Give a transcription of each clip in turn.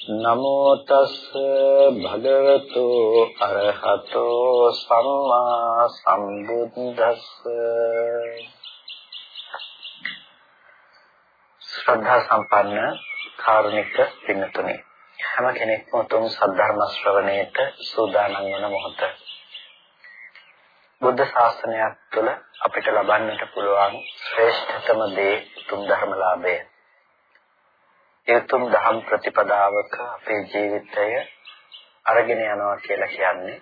නමෝ තස් භගවතු අරහතෝ සම්මා සම්බුද්දස්ස. ශ්‍රද්ධා සම්පන්න කාරුණික පින්තුනි හැම කෙනෙක්ම උතුම් සද්ධර්ම ශ්‍රවණයට සූදානම් වන මොහොත. බුද්ධ ශාසනයක් තුළ අපිට ලබන්නට පුළුවන් ශ්‍රේෂ්ඨතම දේ උතුම් ධර්මලාභය ඒතුම් දහම් ප්‍රතිපදාවක අපේ ජීවිතය අරගෙන යනවා කියලා කියන්නේ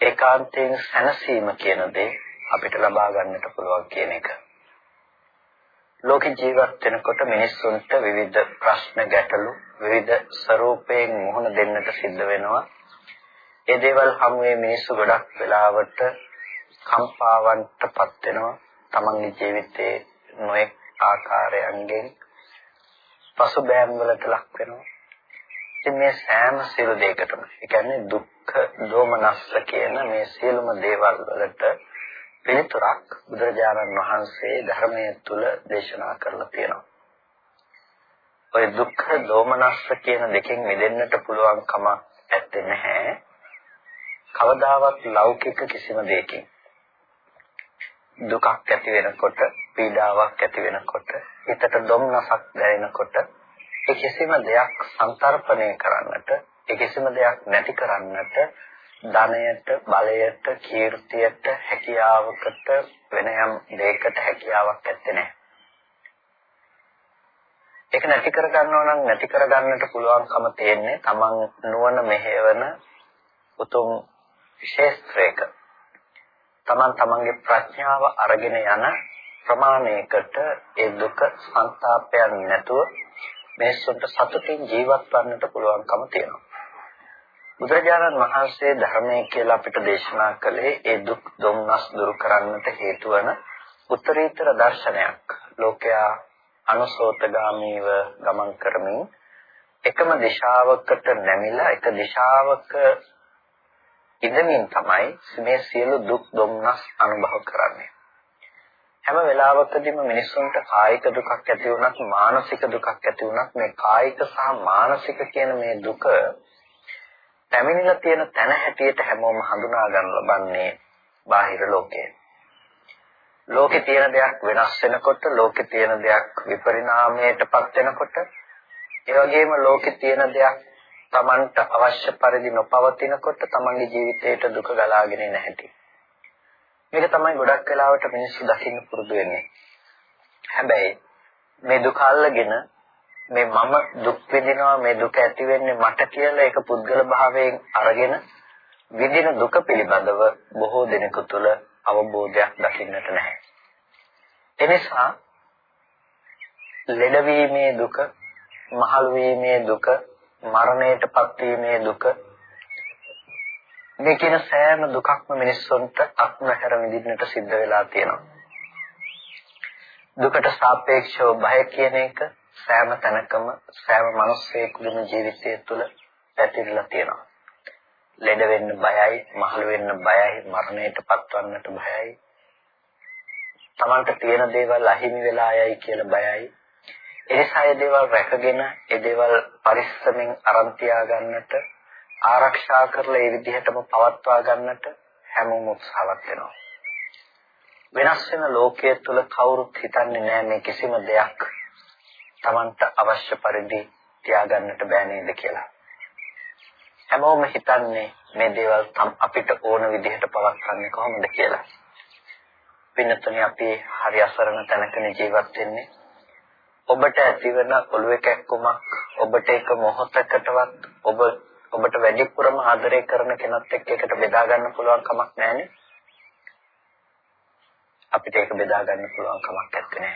ඒකාන්තයෙන් සැනසීම කියන දේ අපිට ලබා ගන්නට පුළුවන් කියන එක. ලෝක ජීවත් වෙනකොට මිනිස්සුන්ට විවිධ ප්‍රශ්න ගැටලු විවිධ ස්වરૂපයෙන් මුහුණ දෙන්නට සිද්ධ වෙනවා. ඒ දේවල් හමුවේ මිනිස්සු ගොඩක් වෙලාවට කම්පාවන්ටපත් වෙනවා. තමන්ගේ ජීවිතයේ නොඑක් ආකාරයන්ගෙන් පසුබෑම් වලට ලක් වෙනවා. ඉතින් මේ සෑම සියලු දෙයකටම, ඒ කියන්නේ දුක්ඛ, දෝමනස්ස කියන මේ සියලුම දේවල් වලට පිළිතුරක් බුදුරජාණන් වහන්සේ ධර්මයේ තුල දේශනා කරලා තියෙනවා. ඔය දුක්ඛ, දෝමනස්ස කියන දෙකෙන් මිදෙන්නට පුළුවන් කම ඇත්තේ නැහැ. කවදාවත් ලෞකික කිසිම දෙයකින් දුකක් ඇති වෙනකොට පීඩාවක් ඇති වෙනකොට හිතට දුම්නසක් දැනෙනකොට ඒ කිසිම දෙයක් සංතරපණය කරන්නට ඒ කිසිම දෙයක් නැති කරන්නට ධනයට බලයට කීර්තියට හැකියාවකට වෙන යම් දෙයකට හැකියාවක් ඇත්තේ නැහැ. ඒක නැති කර ගන්නවා නම් නැති කර ගන්නට පුළුවන්කම තියෙන්නේ Taman නුවණ මෙහෙවන උතුම් ශේස්ත්‍රයක. Taman Tamanගේ ප්‍රඥාව අරගෙන යන ප්‍රමාණයකට ඒ දුක සංతాපයන් නැතුව මේසොන්ට සතුටින් ජීවත් වන්නට පුළුවන්කම තියෙනවා. බුදුරජාණන් වහන්සේ ධර්මයේ කියලා අපිට දේශනා කළේ ඒ දුක් දුම්නස් දුරු කරන්නට හේතු වන උත්තරීතර දර්ශනයක්. ලෝකයා අනුසෝතගාමීව ගමන් කරමින් එකම දිශාවකට නැමිලා එක දිශාවක ඉඳමින් තමයි මේ සියලු දුක් දුම්නස් අනුභව කරන්නේ. හැම වෙලාවකදීම මිනිස්සුන්ට කායික දුකක් ඇති වුණත් මානසික දුකක් ඇති වුණත් මේ කායික සහ මානසික කියන මේ දුක පැමිණිලා තියෙන තැන හැටියට හැමෝම හඳුනා ගන්න ලබන්නේ බාහිර ලෝකයේ. ලෝකේ තියෙන දෙයක් වෙනස් වෙනකොට ලෝකේ තියෙන දෙයක් විපරිණාමයටපත් වෙනකොට ඒ වගේම ලෝකේ තියෙන දෙයක් Tamanට අවශ්‍ය පරිදි නොපවතිනකොට Tamanගේ ජීවිතයට දුක ගලාගෙන එන හැටි. මේක තමයි ගොඩක් වෙලාවට මිනිස්සු දකින්න පුරුදු වෙන්නේ. හැබැයි මේ දුක අල්ලගෙන මේ මම දුක් විඳිනවා මේ දුක ඇති වෙන්නේ මට කියලා ඒක පුද්ගල භාවයෙන් අරගෙන විඳින දුක පිළිබඳව බොහෝ දෙනෙකු තුළ අවබෝධයක් දකින්නට නැහැ. එනිසා ලෙඩවීමේ දුක, මහලු වීමේ දුක, මරණයටපත් වීමේ දුක මේ කියන සෑම දුකක්ම මිනිස්සුන්ට අත්නහැර විඳින්නට සිද්ධ වෙලා තියෙනවා. දුකට සාපේක්ෂව බය කියන එක සෑම තැනකම සෑම මිනිස්සෙකුගේම ජීවිතය තුළ පැතිරලා තියෙනවා. ලෙඩ වෙන්න බයයි, මහලු වෙන්න බයයි, මරණයට පත්වන්නට බයයි. Tamanට තියෙන දේවල් අහිමි වෙලා යයි කියලා බයයි. එනිසා ඒ දේවල් රැකගෙන ඒ දේවල් පරිස්සමෙන් අරන් තියාගන්නට ආරක්ෂා කරලා ඒ විදිහටම පවත්වා ගන්නට හැමෝම උත්සාහවත් වෙනවා. වෙනස් වෙන ලෝකයේ තුල කවුරුත් හිතන්නේ නැහැ මේ කිසිම දෙයක් Tamanට අවශ්‍ය පරිදි තියාගන්නට බෑ නේද කියලා. හැමෝම හිතන්නේ මේ දේවල් අපිට ඕන විදිහට පවත්න්නේ කොහොමද කියලා. පින්නතුනි අපි හරි අසරණ තැනකනේ ජීවත් වෙන්නේ. ඔබට ඇතිවන ඔළුවේ කැක්කුමක් ඔබට එක මොහොතකටවත් ඔබ ඔබට වැඩිපුරම ආදරය කරන කෙනත් එක්ක එකට බෙදා ගන්න පුළුවන් කමක් නැහැනේ. අපිට ඒක බෙදා ගන්න පුළුවන් කමක් නැත්තේ.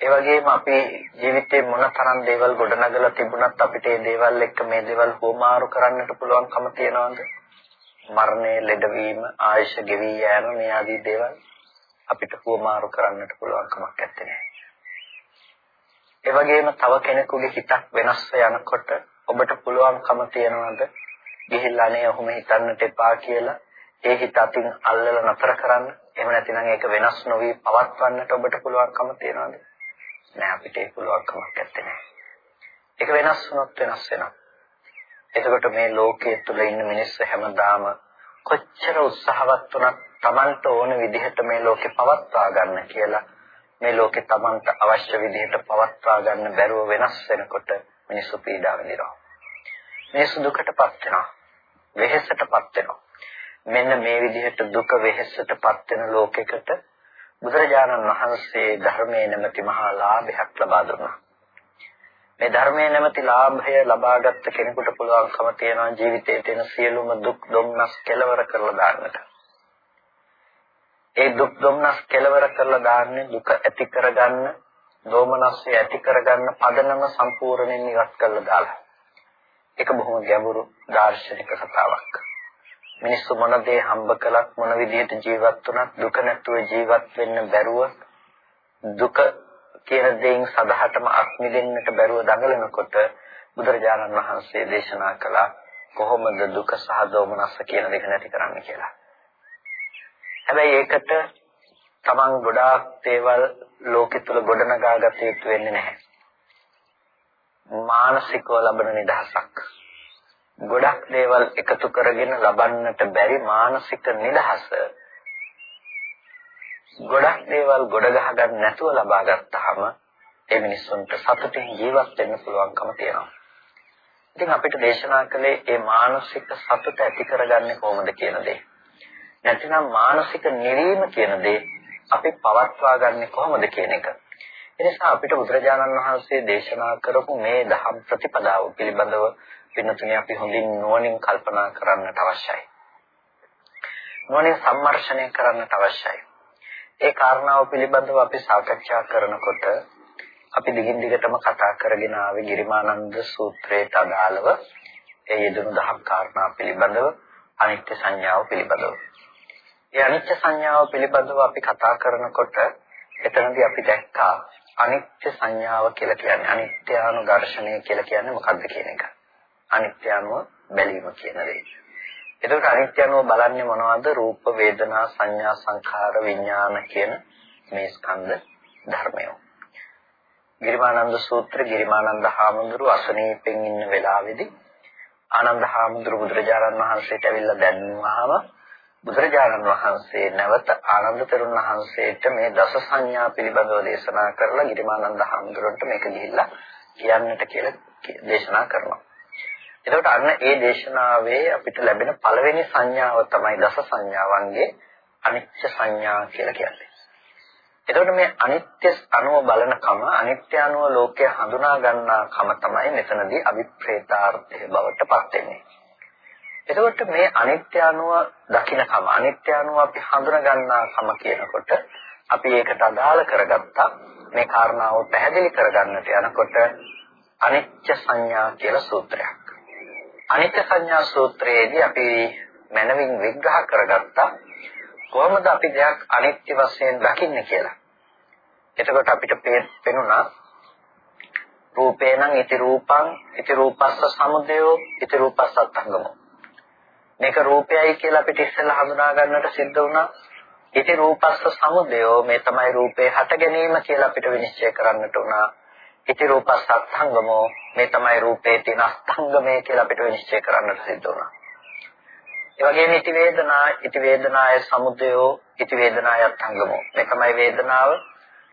ඒ වගේම අපි ජීවිතේ මොන තරම් දේවල් ගොඩනගලා තිබුණත් අපිට මේ දේවල් එක්ක මේ දේවල් හොමාරු කරන්නට පුළුවන්කම තියනවද? මරණය, ලෙඩවීම, ආයුෂ ගෙවි යෑම මේ ආදී දේවල් අපිට හුවමාරු කරන්නට පුළුවන් කමක් නැත්තේ. ඒ වගේම තව කෙනෙකුගේ හිතක් වෙනස්ව යනකොට ඔබට පුළුවන්කම තියනවාද ගිහිල්ලා නේ ඔහොම හිතන්නට එපා කියලා ඒ හිත අතින් අල්ලලා නතර කරන්න. එහෙම නැතිනම් ඒක වෙනස් නොවි පවත්වන්නට ඔබට පුළුවන්කම තියනවාද? නෑ අපිට ඒ පුළුවන්කමක් නැත්තේ. ඒක වෙනස් වුණොත් වෙනස් වෙනවා. එතකොට මේ ලෝකයේ තුල ඉන්න මිනිස්සු හැමදාම කොච්චර උත්සාහවත් වුණත් Tamanට ඕන විදිහට මේ ලෝකේ පවත්වා ගන්න කියලා මේ ලෝකේ Tamanට අවශ්‍ය විදිහට පවත්වා ගන්න බැරුව වෙනස් වෙනකොට මිනිස්සු පීඩා විඳිනවා. මිනිස්සු දුකටපත් වෙනවා. වෙහෙසටපත් වෙනවා. මෙන්න මේ විදිහට දුක වෙහෙසටපත් වෙන ලෝකයකට බුදුරජාණන් වහන්සේ ධර්මයේ නැමැති මහා ලාභයක් ලබා දුන්නා. මේ ධර්මයේ නැමැති ලාභය ලබාගත් කෙනෙකුට පුළුවන්කම තියෙනවා ජීවිතයේ තියෙන සියලුම දුක් දුම්නස් කෙලවර කරලා දාන්නට. ඒ දුක් දුම්නස් කෙලවර කරලා දාන්නේ දුක ඇති කරගන්න, දෝමනස්ය ඇති කරගන්න පදනම සම්පූර්ණයෙන් ඉවත් කරලා දාලා. ඒක බොහොම ගැඹුරු දාර්ශනික කතාවක්. මිනිස්සු මොන දේ හම්බ කළත් මොන විදිහට ජීවත් වුණත් දුක නැතුව ජීවත් වෙන්න බැරුව දුක කියන දෙයින් සදහටම අත්මිදෙන්නට බැරුව දඟලනකොට බුදුරජාණන් වහන්සේ දේශනා කළා කොහොමද දුක සහ දෝමනස්ස කියන දෙක නැති කරන්න කියලා. හැබැයි ඒකට තමන් ගොඩාක් දේවල් ලෝකෙ තුල ගොඩනගා ගත යුතු වෙන්නේ නැහැ. මානසිකව ලබන නිදහසක්. ගොඩක් දේවල් එකතු කරගෙන ලබන්නට බැරි මානසික නිදහස ගොඩක් දේවල් ගොඩ ගහ ගන්න නැතුව ලබා ගත්තාම ඒ මිනිස්සුන්ට සතුටින් ජීවත් වෙන්න පුළුවන්කම තියෙනවා. ඉතින් අපිට දේශනා කළේ මේ මානසික සතුට ඇති කරගන්නේ කොහොමද කියන දේ. නැතිනම් මානසික නිවීම කියන දේ අපි පවත්වා ගන්නේ කොහොමද කියන එක. එනිසා අපිට බුදුරජාණන් වහන්සේ දේශනා කරපු මේ දහම් ප්‍රතිපදාව පිළිබඳව වෙනතුනේ අපි හොඳින් නුවණින් කල්පනා කරන්නට අවශ්‍යයි. නුවණින් සම්මර්ෂණය කරන්නට අවශ්‍යයි. ඒ කාරණාව පිළිබඳව අපි සාකච්ඡා කරනකොට අපි දිගින් දිගටම කතා කරගෙන ආවේ ගිරිමානන්ද සූත්‍රයට අදාළව ඒ යෙදුණු දහම් කාරණා පිළිබඳව අනිත්‍ය සංඥාව පිළිබඳව. ඒ අනිත්‍ය සංඥාව පිළිබඳව අපි කතා කරනකොට එතනදී අපි දැක්කා අනිත්‍ය සංඥාව කියලා කියන්නේ අනිත්‍යානුදර්ශනය කියලා කියන්නේ මොකක්ද කියන එක. අනිත්‍යානුව බැලීම කියන දේ. එතකොට අනිත්‍යනෝ බලන්නේ මොනවද? රූප, වේදනා, සංඥා, සංඛාර, විඥාන කියන මේ ස්කන්ධ ධර්මය. ගිරිමානන්ද සූත්‍ර ගිරිමානන්ද හාමුදුරුව අසනීපෙන් ඉන්න වෙලාවේදී ආනන්ද හාමුදුරුව බුදුරජාණන් වහන්සේට ඇවිල්ලා දැන්වහම බුදුරජාණන් වහන්සේ නැවත ආනන්ද තෙරුන් වහන්සේට මේ දස සංඥා පිළිබඳව දේශනා කරලා ගිරිමානන්ද හාමුදුරුවන්ට මේක ගිහිල්ලා කියන්නට කියලා දේශනා කරනවා. එතකොට අන්න ඒ දේශනාවේ අපිට ලැබෙන පළවෙනි සංඥාව තමයි දස සංඥාවන්ගේ අනිත්‍ය සංඥා කියලා කියන්නේ. එතකොට මේ අනිත්‍ය අනුව බලනකම අනිත්‍ය අනුව ලෝකය හඳුනා ගන්නා කම තමයි මෙතනදී අවිප්‍රේතාර්ථය බවට පත් වෙන්නේ. එතකොට මේ අනිත්‍ය අනුව දකින්නකම අනිත්‍ය අනුව අපි හඳුනා ගන්නා කම කියනකොට අපි ඒකට අදාළ කරගත්තා මේ කාරණාව පැහැදිලි කරගන්නට යනකොට අනිත්‍ය සංඥා කියලා සූත්‍රයක්. අනිත්‍ය සංඥා සූත්‍රයේදී අපි මනවින් විග්‍රහ කරගත්තා කොහොමද අපි දෙයක් අනිත්‍ය වශයෙන් දකින්නේ කියලා. එතකොට අපිට පේනුණා රූපේනං ඉති රූපං ඉති රූපස්ස සමුදයෝ ඉති රූපස්ස අත්ංගමෝ. මේක රූපයයි කියලා අපිට ඉස්සෙල්ලා හඳුනා ගන්නට සිද්ධ වුණා. ඉති රූපස්ස සමුදයෝ මේ තමයි රූපේ හට ගැනීම කියලා අපිට විනිශ්චය කරන්නට උනා. ඉති රූපස්ස අත්ංගමෝ මේ තමයි රූපේ තියෙන අස්තංගමය කියලා අපිට නිශ්චය කරන්නට සිද්ධ වුණා. ඒ වගේම ඉති වේදනා ඉති වේදනාය සමුදයෝ ඉති වේදනාය අත්ංගමෝ මේ තමයි වේදනාව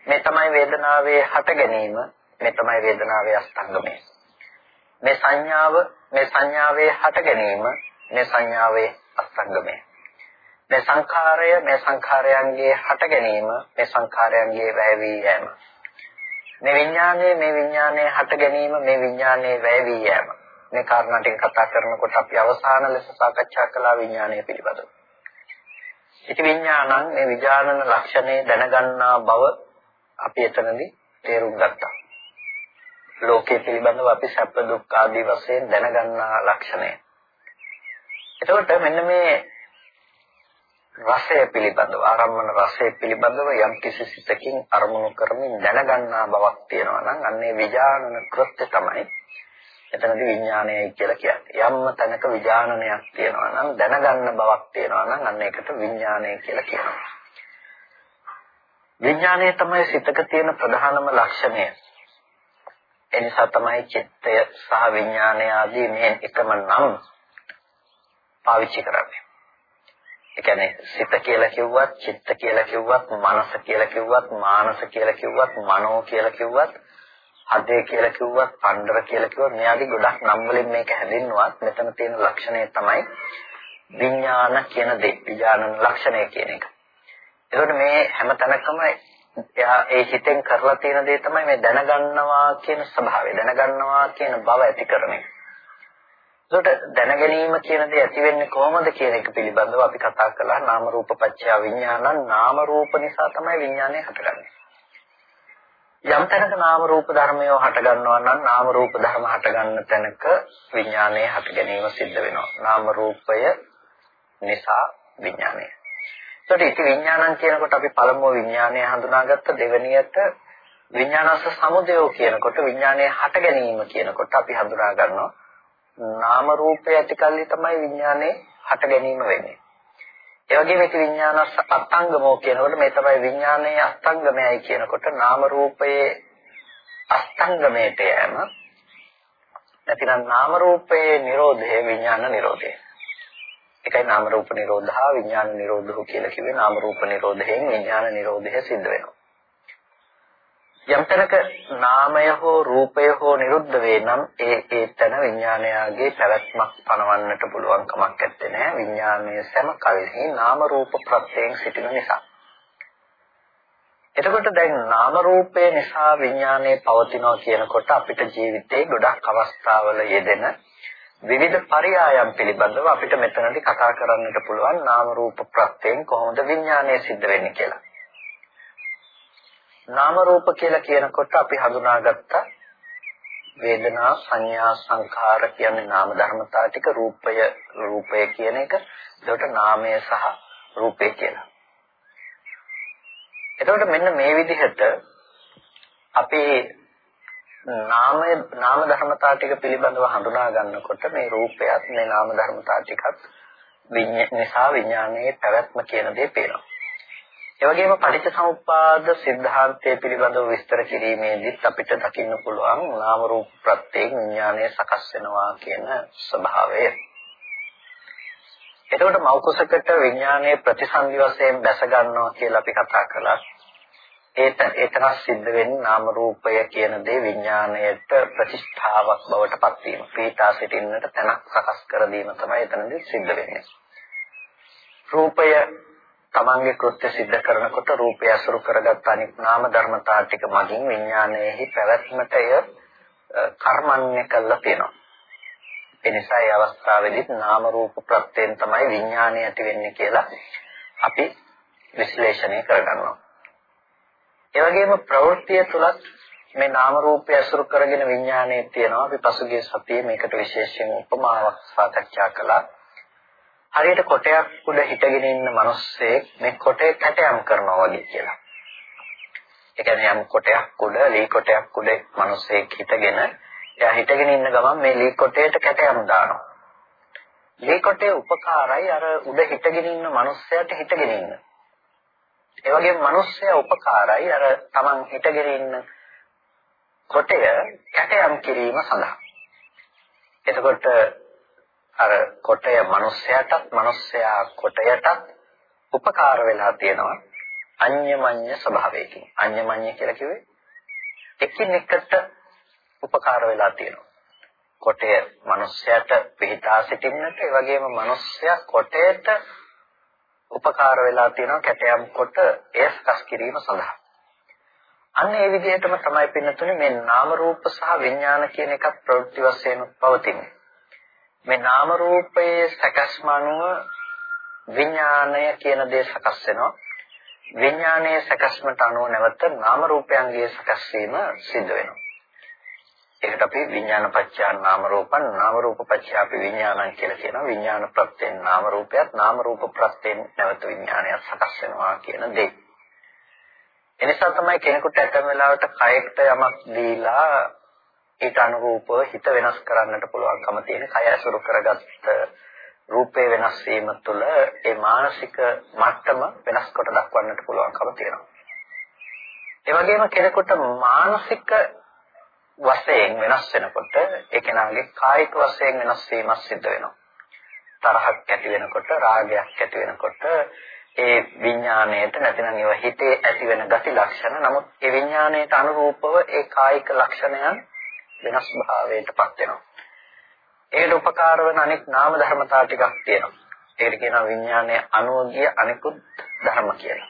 මේ තමයි වේදනාවේ හට ගැනීම මේ තමයි වේදනාවේ අස්තංගමය. මේ සංඥාව මේ සංඥාවේ හට ගැනීම මේ සංඥාවේ අස්තංගමය. මේ සංඛාරය මේ සංඛාරයන්ගේ හට ගැනීම මේ සංඛාරයන්ගේ වැය වී යෑම. මේ විඥානයේ මේ විඥානයේ හට ගැනීම මේ විඥානයේ වැය වී යෑම. මේ කාරණා ටික කතා කරනකොට අපි අවසාන ලෙස සාකච්ඡා කළා විඥානය පිළිබඳව. ඉති විඥානං මේ විඥානන ලක්ෂණය දැනගන්නා බව අපි එතනදී තේරුම් ගත්තා. ලෝකයේ පිළිබඳව අපි සැප දුක් ආදී වශයෙන් දැනගන්නා ලක්ෂණය. එතකොට මෙන්න මේ රසය පිළිබඳව ආරම්මන රසය පිළිබඳව යම් කිසි සිතකින් අරමුණු කරමින් දැනගන්නා බවක් තියෙනවා නම් අන්නේ විඥානන කෘත්‍ය තමයි එතනදී විඥානයයි කියලා කියන්නේ. යම්ම තැනක විඥානනයක් තියෙනවා නම් දැනගන්න බවක් තියෙනවා නම් අන්න ඒකට විඥානය කියලා කියනවා. විඥානය තමයි සිතක තියෙන ප්‍රධානම ලක්ෂණය. එනිසා තමයි චිත්තය සහ විඥානය ආදී මේ එකම නම් පාවිච්චි කරන්නේ. ඒ කියන්නේ සිත කියලා කිව්වත්, චිත්ත කියලා කිව්වත්, මනස කියලා කිව්වත්, මානස කියලා කිව්වත්, මනෝ කියලා කිව්වත් අදේ කියලා කිව්වත්, පණ්ඩර කියලා කිව්වත් මෙයාගේ ගොඩක් නම් වලින් මේක හැඳින්නුවත් මෙතන තියෙන ලක්ෂණය තමයි විඥාන කියන දේ. විඥාන ලක්ෂණය කියන එක. ඒකට මේ හැම තැනකම එයා ඒ හිතෙන් කරලා තියෙන දේ තමයි මේ දැනගන්නවා කියන ස්වභාවය. දැනගන්නවා කියන බව ඇති කරන එක. ඒකට දැනගැනීම කියන දේ ඇති වෙන්නේ කොහොමද කියන එක පිළිබඳව අපි කතා කළා නාම රූප පත්‍ය විඥානං නාම රූප නිසා තමයි විඥානය හටගන්නේ. යම් තැනක නාම රූප ධර්මයෝ හට ගන්නවා නම් නාම රූප ධර්ම හට ගන්න තැනක විඥානයේ හට ගැනීම සිද්ධ වෙනවා. නාම රූපය නිසා විඥානය. ඒකට ඉති විඥානං කියනකොට අපි පළමුව විඥානය හඳුනාගත්ත දෙවෙනියට විඥානස්ස සමුදයෝ කියනකොට විඥානයේ හට ගැනීම කියනකොට අපි හඳුනා ගන්නවා නාම රූපය ඇති කල්ලි තමයි විඥානයේ හට ගැනීම වෙන්නේ. ඒ වගේම මේක විඥානස් අස්තංගමෝ කියනකොට මේ තමයි විඥානයේ අස්තංගමයයි කියනකොට නාම රූපයේ අස්තංගමයට යෑම නැතිනම් නාම රූපයේ Nirodhe විඥාන Nirodhe. ඒකයි නාම රූප නිරෝධා විඥාන නිරෝධෝ කියලා කිව්වේ නාම රූප නිරෝධයෙන් විඥාන නිරෝධය සිද්ධ වෙනවා. යම් තැනක නාමය හෝ රූපය හෝ නිරුද්ධ වේ නම් ඒ ඒ තැන විඥානයාගේ පැවැත්මක් පනවන්නට පුළුවන් කමක් නැත්තේ නෑ. විඥානයේ සෑම කල්හි නාම රූප ප්‍රත්‍යයෙන් සිටින නිසා. එතකොට දැන් නාම රූපේ නිසා විඥානයේ පවතිනවා කියනකොට අපිට ජීවිතේ ගොඩක් අවස්ථාවල යෙදෙන විවිධ පරයයන් පිළිබඳව අපිට මෙතනදී කතා කරන්නට පුළුවන් නාම රූප ප්‍රත්‍යයෙන් කොහොමද විඥානය සිද්ධ වෙන්නේ කියලා. නාම රූප කියලා කියනකොට අපි හඳුනාගත්ත වේදනා සංඥා සංඛාර කියන්නේ නාම ධර්මතා ටික රූපය රූපය කියන එක එතකොට නාමය සහ රූපය කියලා. එතකොට මෙන්න මේ විදිහට අපි නාමය නාම ධර්මතා ටික පිළිබඳව හඳුනා ගන්නකොට මේ රූපයත් මේ නාම ධර්මතා ටිකත් නිසා විඥානයේ පැවැත්ම කියන දේ පේනවා. ඒ වගේම පටිච්චසමුප්පාද સિદ્ધාන්තය පිළිබඳව විස්තර කිරීමේදීත් අපිට දකින්න පුළුවන් නාම රූප ප්‍රත්‍යයෙන් විඥානය සකස් වෙනවා කියන ස්වභාවය. එතකොට මෞකසකට විඥානයේ ප්‍රතිසන්දි වශයෙන් දැස ගන්නවා කියලා අපි කතා කළා. ඒත එතන සිද්ධ වෙන්නේ නාම රූපය කියන දේ විඥාණයට ප්‍රතිෂ්ඨාවක් බවට පත් වීම. පීඨා සිටින්නට තැනක් සකස් කර දීම තමයි එතනදී සිද්ධ වෙන්නේ. රූපය තමන්ගේ කෘත්‍ය સિદ્ધ කරනකොට රූපය අසුරු කරගත් අනිත් නාම ධර්මතා ටික මගින් විඥානයේහි පැවැත්මට එය කර්මන්නේ කළා තියෙනවා. ඒ නිසා ඒ අවස්ථාවේදීත් නාම රූප ප්‍රත්‍යයෙන් තමයි විඥානය ඇති වෙන්නේ කියලා අපි විශ්ලේෂණය කරගන්නවා. ඒ වගේම ප්‍රවෘත්තිය තුලත් මේ නාම රූපය අසුරු කරගෙන විඥානයේ තියෙනවා. අපි පසුගිය සතියේ මේකට විශේෂයෙන් උපමාවක් සාකච්ඡා කළා. හරියට කොටයක් උඩ හිටගෙන ඉන්න මිනිස්සෙක් මේ කොටේ කැටයම් කරනවා වගේ කියලා. ඒ කියන්නේ යම් කොටයක් උඩ ලී කොටයක් උඩ මිනිස්සෙක් හිටගෙන එයා හිටගෙන ඉන්න ගමන් මේ ලී කොටේට කැටයම් දානවා. ලී කොටේ උපකාරයි අර උඩ හිටගෙන ඉන්න මිනිස්සයාට හිටගෙන ඉන්න. ඒ වගේම මිනිස්සයා උපකාරයි අර Taman හිටගෙන ඉන්න කොටය කැටයම් කිරීම සඳහා. එතකොට අර කොටය මිනිස්යාටත් මිනිස්යා කොටයටත් උපකාර වෙලා තියෙනවා අඤ්ඤමඤ්ඤ ස්වභාවයකින් අඤ්ඤමඤ්ඤ කියලා කිව්වේ එකින් එකට උපකාර වෙලා තියෙනවා කොටය මිනිස්යාට පිහිටා සිටින්නට ඒ වගේම මිනිස්යා කොටයට උපකාර වෙලා තියෙනවා කැටයම් කොට එය සකස් කිරීම සඳහා. අන්න ඒ විදිහටම තමයි පින්නතුනේ මේ නාම රූප සහ විඥාන කියන එකත් ප්‍රවෘත්ති වශයෙන් පවතින්නේ. මේ නාම රූපයේ සකස්ම අනුව විඥානය කියන දේ සකස් වෙනවා. විඥානයේ සකස්මට අනුව නැවත නාම රූපයන්ගේ සකස් වීම සිද්ධ වෙනවා. ඒකට අපි විඥාන පත්‍යා නාම රූපං නාම රූප පත්‍යා අපි විඥානං කියලා කියනවා. විඥාන ප්‍රත්‍යයෙන් නාම රූපයත් නාම රූප ප්‍රත්‍යයෙන් නැවත විඥානයත් සකස් වෙනවා කියන දේ. එනිසා තමයි කෙනෙකුට ඇතම වෙලාවට කයකට යමක් දීලා ඊට අනුරූපව හිත වෙනස් කරන්නට පුළුවන්කම තියෙන කය අසුරු කරගත්ත රූපේ වෙනස් වීම තුළ ඒ මානසික මට්ටම වෙනස් කොට දක්වන්නට පුළුවන්කම තියෙනවා. ඒ වගේම කෙනෙකුට මානසික වශයෙන් වෙනස් වෙනකොට ඒ කෙනාගේ කායික වශයෙන් වෙනස් වීමක් සිද්ධ වෙනවා. තරහක් ඇති වෙනකොට රාගයක් ඇති වෙනකොට ඒ විඥාණයට නැතිනම් ඒව හිතේ ඇති වෙන ගති ලක්ෂණ නමුත් ඒ විඥාණයට අනුරූපව ඒ කායික ලක්ෂණයන් වෙනස් භාවයටපත් වෙනවා. ඒකට උපකාර වෙන අනෙක් නාම ධර්මතා ටිකක් තියෙනවා. ඒකට කියනවා විඥානයේ අනුෝගිය අනිකුත් ධර්ම කියලා.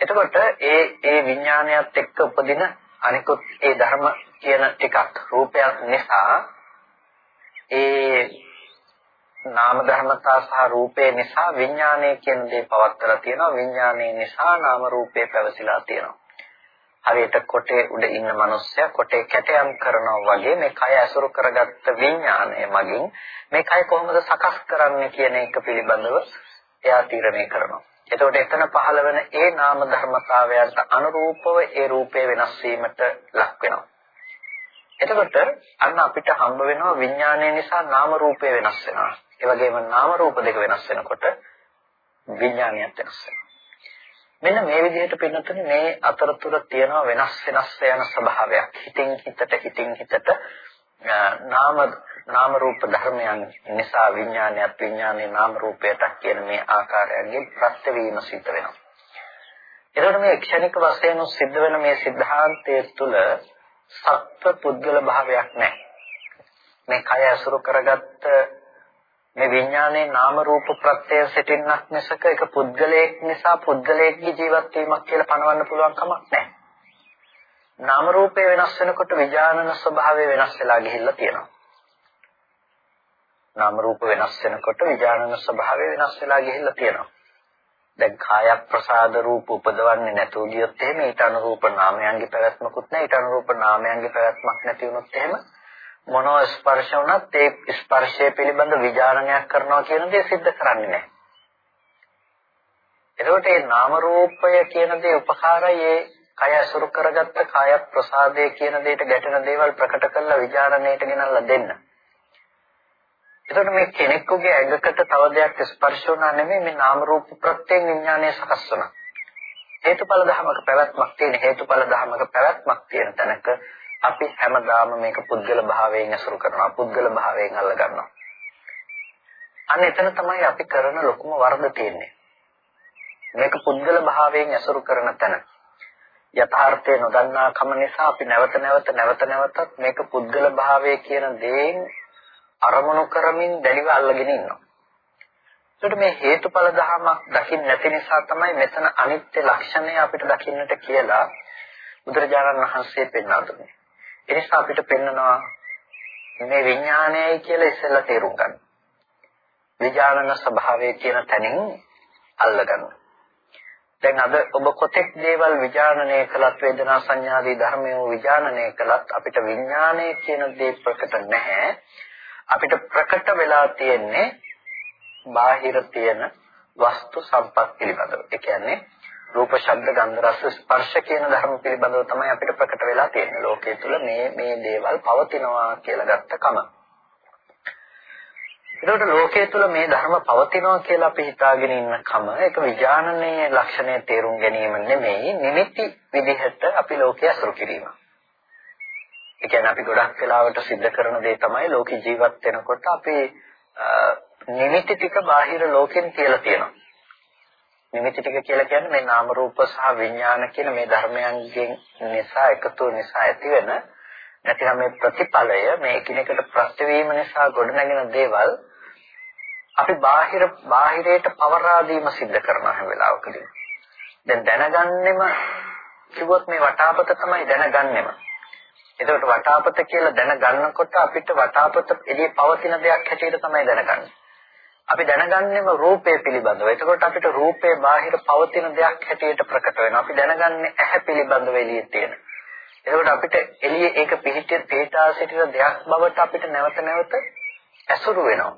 එතකොට ඒ ඒ විඥානයත් එක්ක උපදින අනිකුත් ඒ ධර්ම කියන ටිකක් රූපයක් නිසා ඒ නාම ධර්මතා සහ රූපේ නිසා විඥානය කියන දේ පවත්ලා තියෙනවා විඥානයේ නිසා නාම රූපේ පැවසිලා තියෙනවා හරියට කොටේ උඩ ඉන්න මිනිස්සයා කොටේ කැටයම් කරනවා වගේ මේ කය ඇසුරු කරගත්ත විඥානය මගින් මේ කය කොහොමද සකස් කරන්නේ කියන එක පිළිබඳව එයා තීරණය කරනවා. එතකොට එතන පහළ වෙන ඒ නාම ධර්මතාවයන්ට අනුරූපව ඒ රූපේ වෙනස් වීමට ලක් වෙනවා. එතකොට අන්න අපිට හම්බ වෙනවා විඥානය නිසා නාම රූපේ වෙනස් වෙනවා. ඒ වගේම නාම රූප දෙක වෙනස් වෙනකොට විඥානයත් වෙනස් වෙනවා. මෙන්න මේ විදිහට පින්නතුනේ මේ අතරතුර තියෙන වෙනස් වෙනස් යන ස්වභාවයක් හිතින් හිතට හිතින් හිතට නාම නාම රූප ධර්මයන් නිසා විඥානයත් විඥානේ නාම රූපයට කියන මේ ආකාරයෙන් ප්‍රත්‍ය වීම සිද්ධ වෙනවා. ඒකට මේ ක්ෂණික වශයෙන් සිද්ධ වෙන මේ સિદ્ધාන්තයේ තුල සත්ව පුද්ගල භාවයක් නැහැ. මේ කය අසුරු කරගත්ත මේ විඥානයේ නාම රූප ප්‍රත්‍යය සිටින්නක් මිසක එක පුද්ගලයෙක් නිසා පුද්ගලයෙක්ගේ ජීවත් වීමක් කියලා පනවන්න පුළුවන් කමක් නැහැ. නාම රූපේ වෙනස් වෙනකොට විඥානන ස්වභාවය වෙනස් වෙලා ගිහිල්ලා තියෙනවා. නාම රූප වෙනස් වෙනකොට විඥානන ස්වභාවය වෙනස් වෙලා ගිහිල්ලා තියෙනවා. දැන් කාය ප්‍රසාද රූප උපදවන්නේ නැතුව ගියොත් එහෙම ඊට අනුරූප නාමයන්ගේ පැවැත්මකුත් නැහැ ඊට අනුරූප නාමයන්ගේ පැවැත්මක් නැති වුණොත් එහෙම මොනවා ස්පර්ශ වුණත් ඒ ස්පර්ශය පිළිබඳ විචාරණයක් කරනවා කියන දේ सिद्ध කරන්නේ නැහැ. එතකොට මේ නාම රූපය කියන දේ උපකාරයි ඒ කය අසුරු කරගත්ත කාය ප්‍රසාදය කියන දෙයට ගැටෙන දේවල් ප්‍රකට කරලා විචාරණයට ගෙනල්ලා දෙන්න. එතකොට මේ කෙනෙකුගේ ඇඟකට තව දෙයක් ස්පර්ශ වුණා නෙමෙයි මේ නාම රූප ප්‍රත්‍යයෙන් විඥානය සකස් වුණා. හේතුඵල ධමක පැවැත්මක් තියෙන හේතුඵල ධමක පැවැත්මක් තියෙන තැනක අපි හැමදාම මේක පුද්ගල භාවයෙන් අසුරු කරනවා පුද්ගල භාවයෙන් අල්ල ගන්නවා. අන්න එතන තමයි අපි කරන ලොකුම වරද තියෙන්නේ. මේක පුද්ගල භාවයෙන් අසුරු කරන තැන. යථාර්ථය නොදන්නා කම නිසා අපි නැවත නැවත නැවත නැවතත් මේක පුද්ගල භාවය කියන දේෙන් අරමුණු කරමින් දැඩිව අල්ලගෙන ඉන්නවා. ඒකට මේ හේතුඵල ධමයක් දකින්න නැති නිසා තමයි මෙතන අනිත්‍ය ලක්ෂණය අපිට දකින්නට කියලා බුදුරජාණන් වහන්සේ පෙන්වා දුන්නේ. එනිසා අපිට පෙන්නනවා මේ විඥානයයි කියලා ඉස්සෙල්ලා තේරුම් ගන්න. විඥානන ස්වභාවය කියන තැනින් අල්ලගන්න. දැන් අද ඔබ කොතෙක් දේවල් විඥානනය කළත් වේදනා සංඥාදී ධර්මයෝ විඥානනය කළත් අපිට විඥානය කියන දේ ප්‍රකට නැහැ. අපිට ප්‍රකට වෙලා තියෙන්නේ බාහිර තියෙන වස්තු සම්පත් පිළිබඳව. ඒ කියන්නේ රූප ශබ්ද ගන්ධ රස ස්පර්ශ කියන ධර්ම පිළිබඳව තමයි අපිට ප්‍රකට වෙලා තියෙන්නේ ලෝකයේ තුල මේ මේ දේවල් පවතිනවා කියලා ගත්ත කම. ඒකට ලෝකයේ තුල මේ ධර්ම පවතිනවා කියලා අපි හිතාගෙන ඉන්න කම ඒක විඥානනයේ ලක්ෂණය තේරුම් ගැනීම නෙමෙයි නිමිති විදිහට අපි ලෝකයේ අසුරු කිරීම. ඒ කියන්නේ අපි ගොඩක් වෙලාවට සිද්ධ කරන දේ තමයි ලෝකේ ජීවත් වෙනකොට අපි නිමිති ටික බාහිර ලෝකෙන් කියලා තියෙනවා. නිමිති ටික කියලා කියන්නේ මේ නාම රූප සහ විඥාන කියන මේ ධර්මයන්ගෙන් නිසා එකතු නිසා ඇතිවෙන නැතිනම් මේ ප්‍රතිඵලය මේ එකිනෙකට ප්‍රත්‍යවීම නිසා ගොඩනැගෙන දේවල් අපි බාහිර බාහිරයට පවරා දීම සිද්ධ කරන හැම වෙලාවකදී. දැන් දැනගන්නෙම කිව්වොත් මේ වටාපත තමයි දැනගන්නෙම. එතකොට වටාපත කියලා දැනගන්නකොට අපිට වටාපත එළියේ පවතින දෙයක් හැටියට තමයි දැනගන්නේ. අපි දැනගන්නෙම රූපය පිළිබඳව. එතකොට අපිට රූපේ බාහිර පවතින දෙයක් හැටියට ප්‍රකට වෙනවා. අපි දැනගන්නේ ඇහැ පිළිබඳව එළියේ තියෙන. එතකොට අපිට එළියේ ඒක පිහිටිය තේතා සිටින දෙයක් බවට අපිට නැවත නැවත ඇසුරු වෙනවා.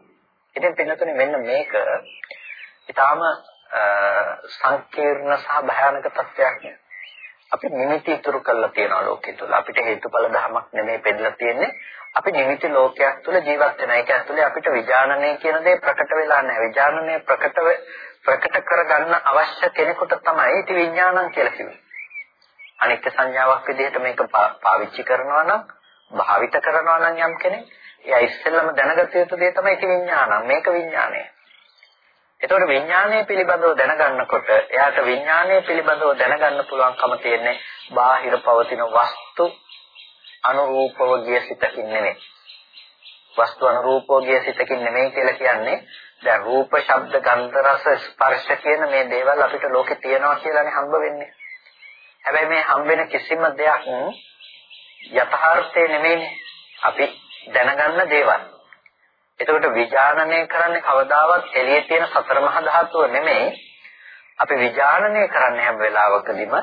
ඉතින් පින්නතුනේ මෙන්න මේක ඊටාම සංකීර්ණ සහ භයානක තත්ත්වයක් නේ. අපි නිමිති ඉතුරු කරලා තියෙනවා ලෝකෙ තුල. අපිට හේතුඵල ධමයක් නෙමෙයි පෙන්නලා තියෙන්නේ. අපි නිමිති ලෝකයක් තුල ජීවත් වෙන එක ඇතුලේ අපිට විඥානනය කියන දේ ප්‍රකට වෙලා නැහැ. විඥානනය ප්‍රකට ප්‍රකට කරගන්න අවශ්‍ය කෙනෙකුට තමයි ඉති විඥානං කියලා කිව්වේ. අනිත්‍ය සංඥාවක් විදිහට මේක පාවිච්චි කරනවා නම් භාවිත කරනවා නම් යම් කෙනෙක් එයා ඉස්සෙල්ලම දැනගත යුතු දේ තමයි ඉති විඥානං. මේක විඥානය. එතකොට විඥානය පිළිබඳව දැනගන්නකොට එයාට විඥානය පිළිබඳව දැනගන්න පුළුවන්කම තියෙන්නේ බාහිර පවතින වස්තු අනුරූපව ගිය සිතකින් නෙමෙයි. වස්තු අනුරූපව ගිය සිතකින් නෙමෙයි කියලා කියන්නේ දැන් රූප, ශබ්ද, ගන්ධ, රස, ස්පර්ශ කියන මේ දේවල් අපිට ලෝකේ තියෙනවා කියලානේ හම්බ වෙන්නේ. හැබැයි මේ හම්බ වෙන කිසිම දෙයක් යථාර්ථය නෙමෙයිනේ. අපි දැනගන්න දේවල්. එතකොට විඥානනය කරන්නේ කවදාවත් එළියේ තියෙන සතර මහා ධාතුව නෙමෙයි. අපි විඥානනය කරන්නේ හැම වෙලාවකදීම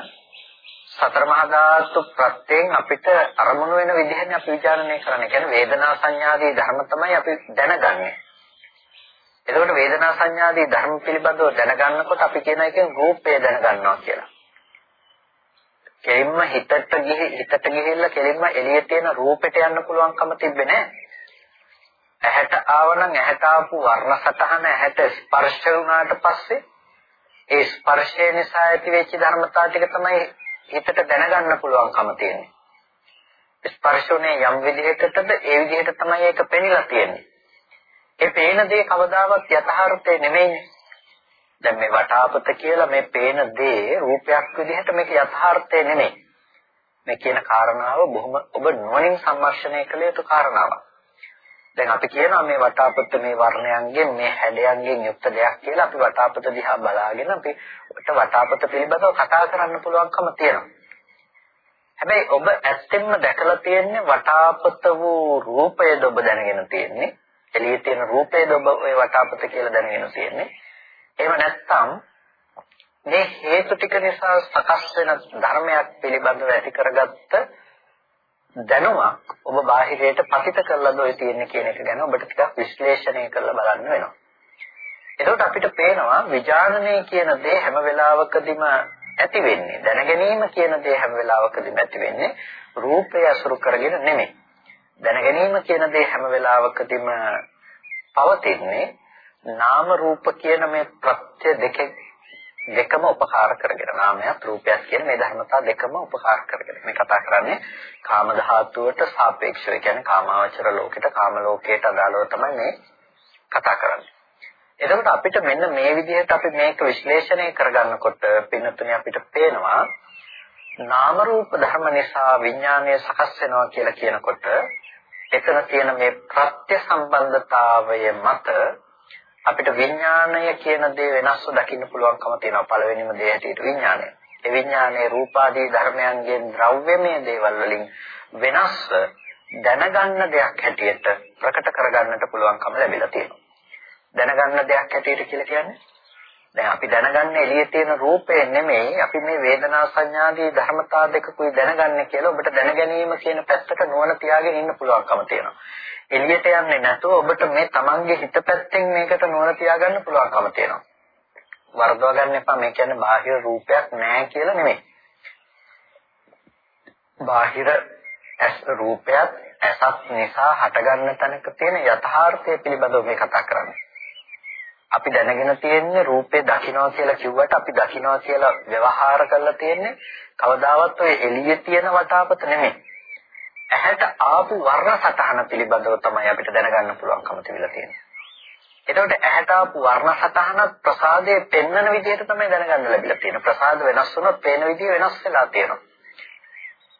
සතර මහා ධාතු ප්‍රත්‍යයෙන් අපිට අරමුණු වෙන විදිහනේ අපි විඥානනය කරන්නේ. කියන්නේ වේදනා සංඥාදී ධර්ම තමයි අපි දැනගන්නේ. එතකොට වේදනා සංඥාදී ධර්ම පිළිබඳව දැනගන්නකොට අපි කියන එකෙන් රූපය දැනගන්නවා කියලා. කෙලින්ම හිතට ගිහි හිතට ගිහිල්ලා කෙලින්ම එළියේ තියෙන රූපෙට යන්න පුළුවන්කම තිබ්බේ නැහැ. ඇහැට ආවනම් ඇහැට ආපු වර්ණ සතහන ඇහැට ස්පර්ශ වුණාට පස්සේ ඒ ස්පර්ශය නිසා ඇති වෙච්ච ධර්මතා ටික තමයි හිතට දැනගන්න පුළුවන්කම තියෙන්නේ. ස්පර්ශුනේ යම් විදිහකටද ඒ විදිහට තමයි ඒක පෙනිලා තියෙන්නේ. ඒ පේන දේ කවදාවත් යථාර්ථය නෙමෙයිනේ. දැන් මේ වටාපත කියලා මේ පේන දේ රූපයක් විදිහට මේක යථාර්ථය නෙමෙයි. මේ කියන කාරණාව බොහොම ඔබ නුවණින් සම්මර්ෂණය කළ යුතු කාරණාවක්. දැන් අපි කියනවා මේ වටාපත මේ වර්ණයන්ගෙන් මේ හැඩයන්ගෙන් යුක්ත දෙයක් කියලා අපි වටාපත දිහා බලාගෙන අපි වටාපත පිළිබඳව කතා කරන්න පුළුවන්කම තියෙනවා. හැබැයි ඔබ ඇත්තෙන්ම දැකලා තියෙන්නේ වටාපත වූ රූපයද ඔබ දැනගෙන තියෙන්නේ. එළියේ තියෙන රූපයද ඔබ ওই වටාපත කියලා දැනගෙන තියෙන්නේ. එහෙම නැත්නම් මේ හේතු ටික නිසා සකස් වෙන ධර්මයක් පිළිබඳව ඇති කරගත්ත දැනුමක් ඔබ බාහිරයට පතිත කරලාද ඔය තියෙන්නේ කියන එක ගැන ඔබට ටිකක් විශ්ලේෂණය කරලා බලන්න වෙනවා. එතකොට අපිට පේනවා විඥානනය කියන දේ හැම වෙලාවකදීම ඇති වෙන්නේ දැනගැනීම කියන දේ හැම වෙලාවකදීම ඇති වෙන්නේ රූපය අසුරු කරගෙන නෙමෙයි. දැනගැනීම කියන දේ හැම වෙලාවකදීම පවතින්නේ නාම රූප කියන මේ ප්‍රත්‍ය දෙකේ දෙකම උපකාර කරගෙන නාමයක් රූපයක් කියන මේ ධර්මතා දෙකම උපකාර කරගෙන මේ කතා කරන්නේ කාම ධාතුවට සාපේක්ෂව කියන්නේ කාමාවචර ලෝකෙට කාම ලෝකයට අදාළව තමයි මේ කතා කරන්නේ. එතකොට අපිට මෙන්න මේ විදිහට අපි මේක විශ්ලේෂණය කරගන්නකොට පින්නතුනේ අපිට පේනවා නාම රූප ධර්ම නිසා විඥානය සකස් වෙනවා කියලා කියනකොට එතන තියෙන මේ ප්‍රත්‍ය සම්බන්ධතාවය මත අපිට විඥාණය කියන දේ වෙනස්ව දකින්න පුළුවන්කම තියෙනවා පළවෙනිම දේ හැටියට විඥාණය. ඒ විඥානයේ රූපාදී ධර්මයන්ගෙන් ද්‍රව්‍යමය දේවල් වලින් වෙනස්ව දැනගන්න දෙයක් හැටියට ප්‍රකට කරගන්නට පුළුවන්කම ලැබිලා තියෙනවා. දැනගන්න දෙයක් හැටියට කියලා කියන්නේ දැන් අපි දැනගන්නේ එළියේ තියෙන රූපය නෙමෙයි අපි මේ වේදනා සංඥාදී ධර්මතා දෙකකුයි දැනගන්නේ කියලා ඔබට දැනගැනීම කියන පැත්තට නුවණ තියාගෙන ඉන්න පුළුවන්කම තියෙනවා. එළියට යන්නේ නැතුව ඔබට මේ තමන්ගේ හිත පැත්තෙන් මේකට නුවණ තියාගන්න පුළුවන්කම තියෙනවා. වර්ධව ගන්න එපා මේ කියන්නේ බාහිර රූපයක් නැහැ කියලා නෙමෙයි. බාහිර ඇස් රූපයක් ඇසක් නිසා හටගන්න තැනක තියෙන යථාර්ථය පිළිබඳව මේ කතා කරන්නේ. අපි දැනගෙන තියෙන්නේ රූපේ දකින්නවා කියලා කිව්වට අපි දකින්නවා කියලා ව්‍යවහාර කරලා තියෙන්නේ කවදාවත් ඔය එළියේ තියෙන වටාපත නෙමෙයි. ඇහැට ආපු වර්ණ සටහන පිළිබඳව තමයි අපිට දැනගන්න පුළුවන්කම තිබිලා තියෙන්නේ. එතකොට ඇහැට ආපු වර්ණ සටහන ප්‍රසාදයේ පෙන්වන විදිහට තමයි දැනගන්න ලැබිලා තියෙන්නේ. ප්‍රසාද වෙනස් වුණොත් පේන විදිහ වෙනස් වෙලා තියෙනවා.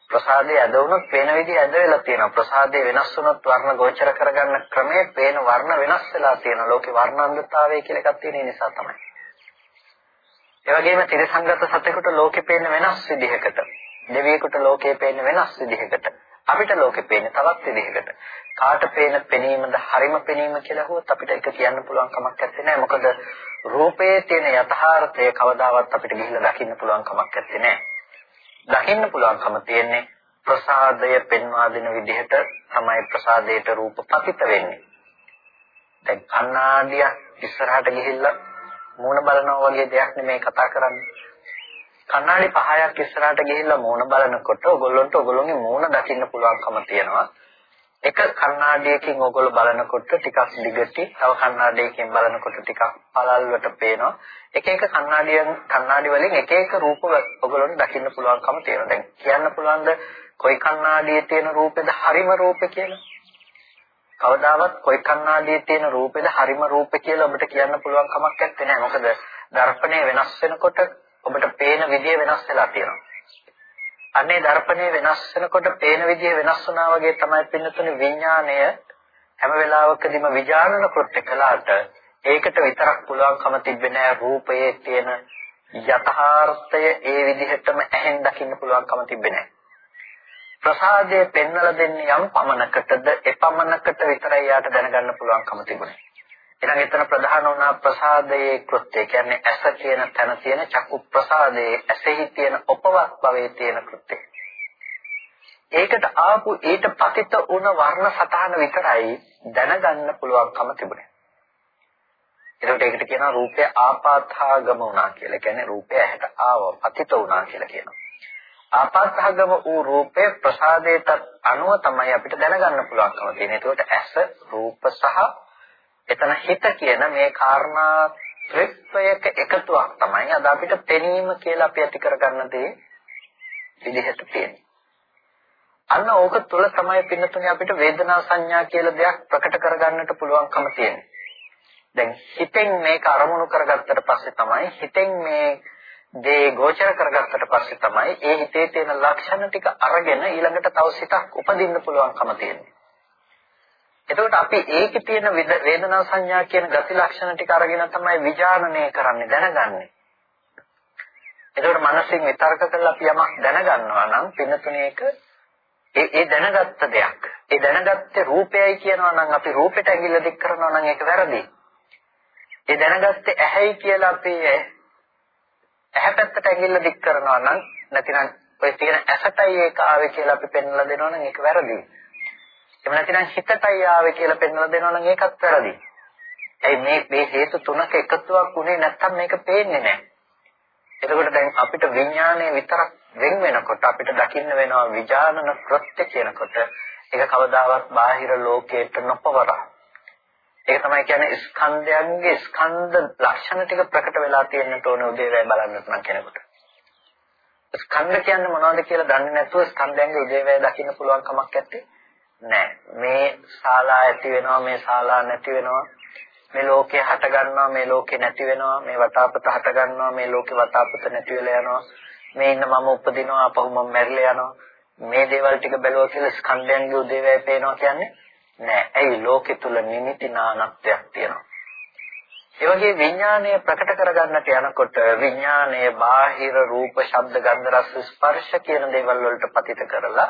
ප්‍රසාදයේ ඇද වුණොත් පේන විදිහ ඇද වෙලා තියෙනවා. ප්‍රසාදයේ වෙනස් වුණොත් වර්ණ ගෝචර කරගන්න ක්‍රමයේ පේන වර්ණ වෙනස් වෙලා තියෙනවා. ලෝකේ වර්ණාන්දතාවය කියලා එකක් තියෙන නිසා තමයි. ඒ වගේම ත්‍රිසංගත සතෙකුට ලෝකේ පේන වෙනස් විදිහකට. දෙවියෙකුට ලෝකේ පේන වෙනස් විදිහකට. අපිට ලෝකේ පේන්නේ තවත් විදිහකට. කාට පේන පෙනීමද හරිම පෙනීම කියලා හුවොත් අපිට ඒක කියන්න පුළුවන් කමක් නැත්තේ නෑ. මොකද රූපයේ තියෙන යථාර්ථය කවදාවත් අපිට ගිහිල්ලා දකින්න පුළුවන් කමක් නැත්තේ නෑ. දකින්න පුළුවන්කම තියෙන්නේ ප්‍රසාදය පෙන්වා දෙන විදිහට තමයි ප්‍රසාදයට රූප පතිත වෙන්නේ. දැන් කණ්ණාඩිය ඉස්සරහට ගිහිල්ලා මූණ බලනවා වගේ දෙයක් නෙමෙයි කතා කරන්නේ. කණ්ණාඩි පහයක් ඉස්සරහට ගිහිල්ලා මූණ බලනකොට ඔයගොල්ලොන්ට ඔයගොල්ලොන්ගේ මූණ දකින්න පුළුවන්කම තියෙනවා. එක කණ්ණාඩියකින් ඔයගොල්ලෝ බලනකොට ටිකක් දිගටි, තව කණ්ණාඩියකින් බලනකොට ටිකක් පළල්වට පේනවා. එක එක කණ්ණාඩියන් කණ්ණාඩි වලින් එක එක රූප ඔයගොල්ලොන්ට දකින්න පුළුවන්කම තියෙනවා. දැන් කියන්න පුළුවන්ද කොයි කණ්ණාඩියේ තියෙන රූපෙද හරිම රූපේ කියලා? කවදාවත් කොයි කණ්ණාඩියේ තියෙන රූපෙද හරිම රූපේ කියලා ඔබට කියන්න පුළුවන් කමක් නැත්තේ. මොකද දර්පණය වෙනස් වෙනකොට ඔබට පේන විදිය වෙනස් වෙලා තියෙනවා. අනේ දර්පණය වෙනස් වෙනකොට පේන විදිය වෙනස් වුණා වගේ තමයි පින්නතුනේ විඥාණය හැම වෙලාවකදීම විඥානන කෘත්‍ය කළාට ඒකට විතරක් පුළුවන්කම තිබෙන්නේ නැහැ රූපයේ තියෙන යථාර්ථය ඒ විදිහටම ඇහෙන් දකින්න පුළුවන්කම තිබෙන්නේ නැහැ. ප්‍රසාදයේ පෙන්වලා දෙන්නේ යම් පමණකටද එපමණකට විතරයි යාට දැනගන්න පුළුවන්කම තිබුණේ. ඊළඟ එතන ප්‍රධාන වුණා ප්‍රසාදයේ කෘත්‍යය. කියන්නේ ඇස කියන තැන තියෙන චක්කු ප්‍රසාදයේ ඇසෙහි තියෙන උපවත් භවයේ තියෙන කෘත්‍යය. ඒකට ආපු ඊට පතිත වුණ වර්ණ සතහන විතරයි දැනගන්න පුළුවන්කම තිබුණේ. ඒකට ඒකට කියනවා රූපය ආපාතාගම වුණා කියලා. කියන්නේ රූපය ඇහැට ආව පතිත වුණා කියලා කියනවා. ආපාතාගම වූ රූපේ ප්‍රසාදයට අනුව තමයි අපිට දැනගන්න පුළුවන්කම තියෙන්නේ. ඒකට ඇස රූප සහ එතන හිත කියන මේ කාරණා ත්‍රිත්වයක එකතුවක් තමයි අද අපිට පෙනීම කියලා අපි ඇති කරගන්න දේ විදිහට තියෙන්නේ. අන්න ඕක තුල තමයි පින්නතුනේ අපිට වේදනා සංඥා කියලා දෙයක් ප්‍රකට කරගන්නට පුළුවන්කම තියෙන්නේ. දැන් හිතෙන් මේක අරමුණු කරගත්තට පස්සේ තමයි හිතෙන් මේ දේ ගෝචර කරගත්තට පස්සේ තමයි ඒ හිතේ තියෙන ලක්ෂණ ටික අරගෙන ඊළඟට තව සිතක් උපදින්න පුළුවන්කම තියෙන්නේ. එතකොට අපි ඒකේ තියෙන වේදනා සංඥා කියන ගති ලක්ෂණ ටික අරගෙන තමයි විඥානනය කරන්නේ දැනගන්නේ. එතකොට මනසින් විතර්ක කරලා අපි යමක් දැනගන්නවා නම් පින්නතුනේ ඒක ඒ ඒ දැනගත්ත දෙයක්. ඒ දැනගත්තේ රූපයයි කියනවා නම් අපි රූපෙට ඇඟිල්ල දික් කරනවා නම් ඒක වැරදි. ඒ දැනගත්තේ ඇහැයි කියලා අපි ඇහැ පැත්තට ඇඟිල්ල දික් කරනවා නම් නැතිනම් ඔය තියෙන ඇසටයි ඒක ආවේ කියලා අපි පෙන්වලා දෙනවා නම් ඒක වැරදි. එහෙම නැතිනම් හිතටයි ආවේ කියලා පෙන්වලා දෙනවා නම් ඒකත් වැරදි. ඒ මේ මේ හේතු තුනක එකතුවක් උනේ නැත්තම් මේක පේන්නේ නැහැ. එතකොට දැන් අපිට විඥානය විතරක් වෙන් වෙනකොට අපිට දකින්න වෙනවා විඥානන කෘත්‍ය කියනකොට ඒක කවදාවත් බාහිර ලෝකයට නොපවර. ඒක තමයි කියන්නේ ස්කන්ධයන්ගේ ස්කන්ධ ලක්ෂණ ටික ප්‍රකට වෙලා තියෙන්නට ඕන උදේවැය බලන්නත් නම් කෙනෙකුට. ස්කන්ධ කියන්නේ මොනවද කියලා දන්නේ නැතුව ස්කන්ධයන්ගේ උදේවැය දකින්න පුළුවන් කමක් නැත්තේ. නෑ. මේ ශාලා ඇති වෙනවා මේ ශාලා නැති වෙනවා. මේ ලෝකේ හට ගන්නවා මේ ලෝකේ නැති වෙනවා. මේ වතාපත හට ගන්නවා මේ ලෝකේ වතාපත නැති වෙලා යනවා. මේ ඉන්න මම උපදිනවා අපහු මම මැරිලා යනවා. මේ දේවල් ටික බැලුවා කියලා ස්කන්ධයන්ගේ උදේවැය පේනවා කියන්නේ නෑ. ඇයි? ලෝකෙ තුල නිමිති නානත්වයක් තියෙනවා. ඒ වගේ විඥානය ප්‍රකට කරගන්නට යනකොට විඥානය බාහිර රූප ශබ්ද ගන්ධ රස ස්පර්ශ කියන දේවල් වලට පතිත කරලා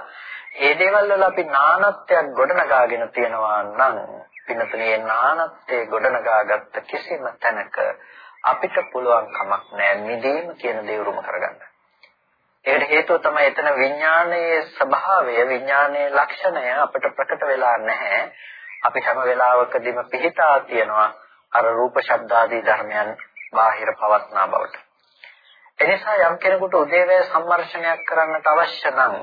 ඒ දේවල් වල අපි නානත්වයක් ගොඩනගාගෙන තියෙනවා නම් පින්නතුනේ නානත්වයේ ගොඩනගාගත්ත කිසිම තැනක අපිට පුළුවන් කමක් නැහැ නිදීම කියන දේ උරුම කරගන්න. ඒකට හේතුව තමයි එතන විඥානයේ ස්වභාවය විඥානයේ ලක්ෂණය අපිට ප්‍රකට වෙලා නැහැ. අපි හැම වෙලාවකදීම පිහිටා තියනවා අර රූප ශබ්ද ආදී ධර්මයන් බාහිර පවස්නා බවට. එනිසා යම් කෙනෙකුට උදේවැය සම්මර්ෂණයක් කරන්නට අවශ්‍ය නම්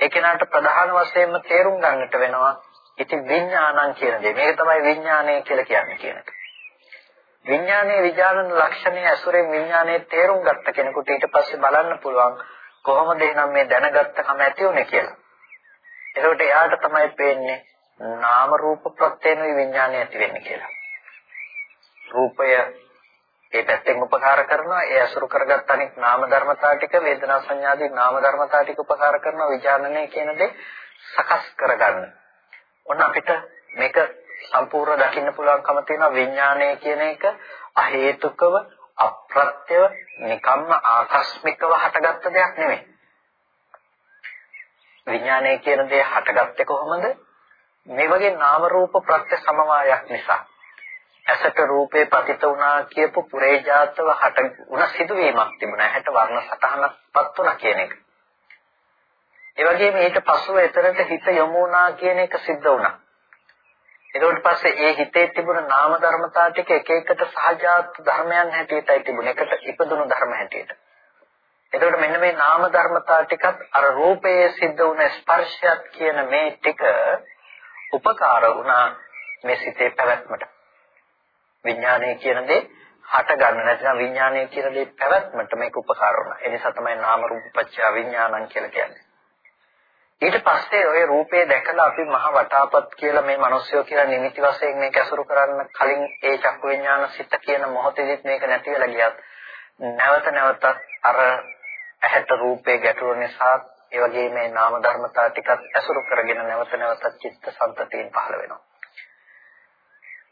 ඒ කෙනාට ප්‍රධාන වශයෙන්ම තේරුම් ගන්නට වෙනවා ඉති විඥානං කියන දේ. මේක තමයි විඥානය කියලා කියන්නේ කියන එක. විඥානයේ විඥානන ලක්ෂණය ඇසුරෙන් විඥානයේ තේරුම් ගත්ත කෙනෙකුට ඊට පස්සේ බලන්න පුළුවන් කොහොමද එහෙනම් මේ දැනගත්තකම ඇති උනේ කියලා. එතකොට එයාට තමයි පේන්නේ නාම රූප ප්‍රත්‍යේන විඥානය ඇති වෙන්නේ කියලා. රූපය ඒ පැත්තෙන් උපකාර කරනවා ඒ අසුරු කරගත් අනෙක් නාම ධර්මතා ටික වේදනා සංඥාදී නාම ධර්මතා ටික උපකාර කරනවා විඥානනය කියන දේ සකස් කරගන්න. ඔන්න අපිට මේක සම්පූර්ණ දකින්න පුළුවන්කම තියෙනවා විඥානය කියන එක අහේතුකව අප්‍රත්‍යව නිකම්ම ආකස්මිකව හටගත්ත දෙයක් නෙමෙයි. විඥානය කියන දේ හටගත්තේ කොහොමද? මේ වගේ නාම රූප ප්‍රත්‍ය සමவாயයක් නිසා. ඇසට රූපේ පතිත වුණා කියපු පුරේජාතව හට උන සිදුවීමක් තිබුණා. ඇහැට වර්ණ සටහනක්පත් වුණා කියන එක. ඒ වගේම ඊට පසුව එතරට හිත යොමු වුණා කියන එක සිද්ධ වුණා. ඊට පස්සේ ඒ හිතේ තිබුණ නාම ධර්මතා ටික එක එකට සහජාත ධර්මයන් හැටියටයි තිබුණ. එකට ඉපදුණු ධර්ම හැටියට. එතකොට මෙන්න මේ නාම ධර්මතා ටිකත් අර රූපයේ සිද්ධ වුණ ස්පර්ශයත් කියන මේ ටික උපකාර වුණා මේ සිතේ පැවැත්මට. විඥානය කියන දේ හට ගන්න නැත්නම් විඥානය කියන දේ පැවැත්මට මේක උපකාර වෙනවා. ඒ නිසා තමයි නාම රූප පත්‍ය විඥානං කියලා කියන්නේ. ඊට පස්සේ ওই රූපේ දැකලා අපි මහ වටාපත් කියලා මේ මිනිස්සු කියලා නිමිති වශයෙන් මේක අසුරු කරන්න කලින් ඒ චක්කු විඥාන සිත කියන මොහොතේදීත් මේක නැති වෙලා ගියත් නැවත නැවතත් අර ඇහැට රූපේ ගැටුර නිසා ඒ වගේ මේ නාම ධර්මතා ටිකත් අසුරු කරගෙන නැවත නැවතත් චිත්ත සම්පතීන් පහළ වෙනවා.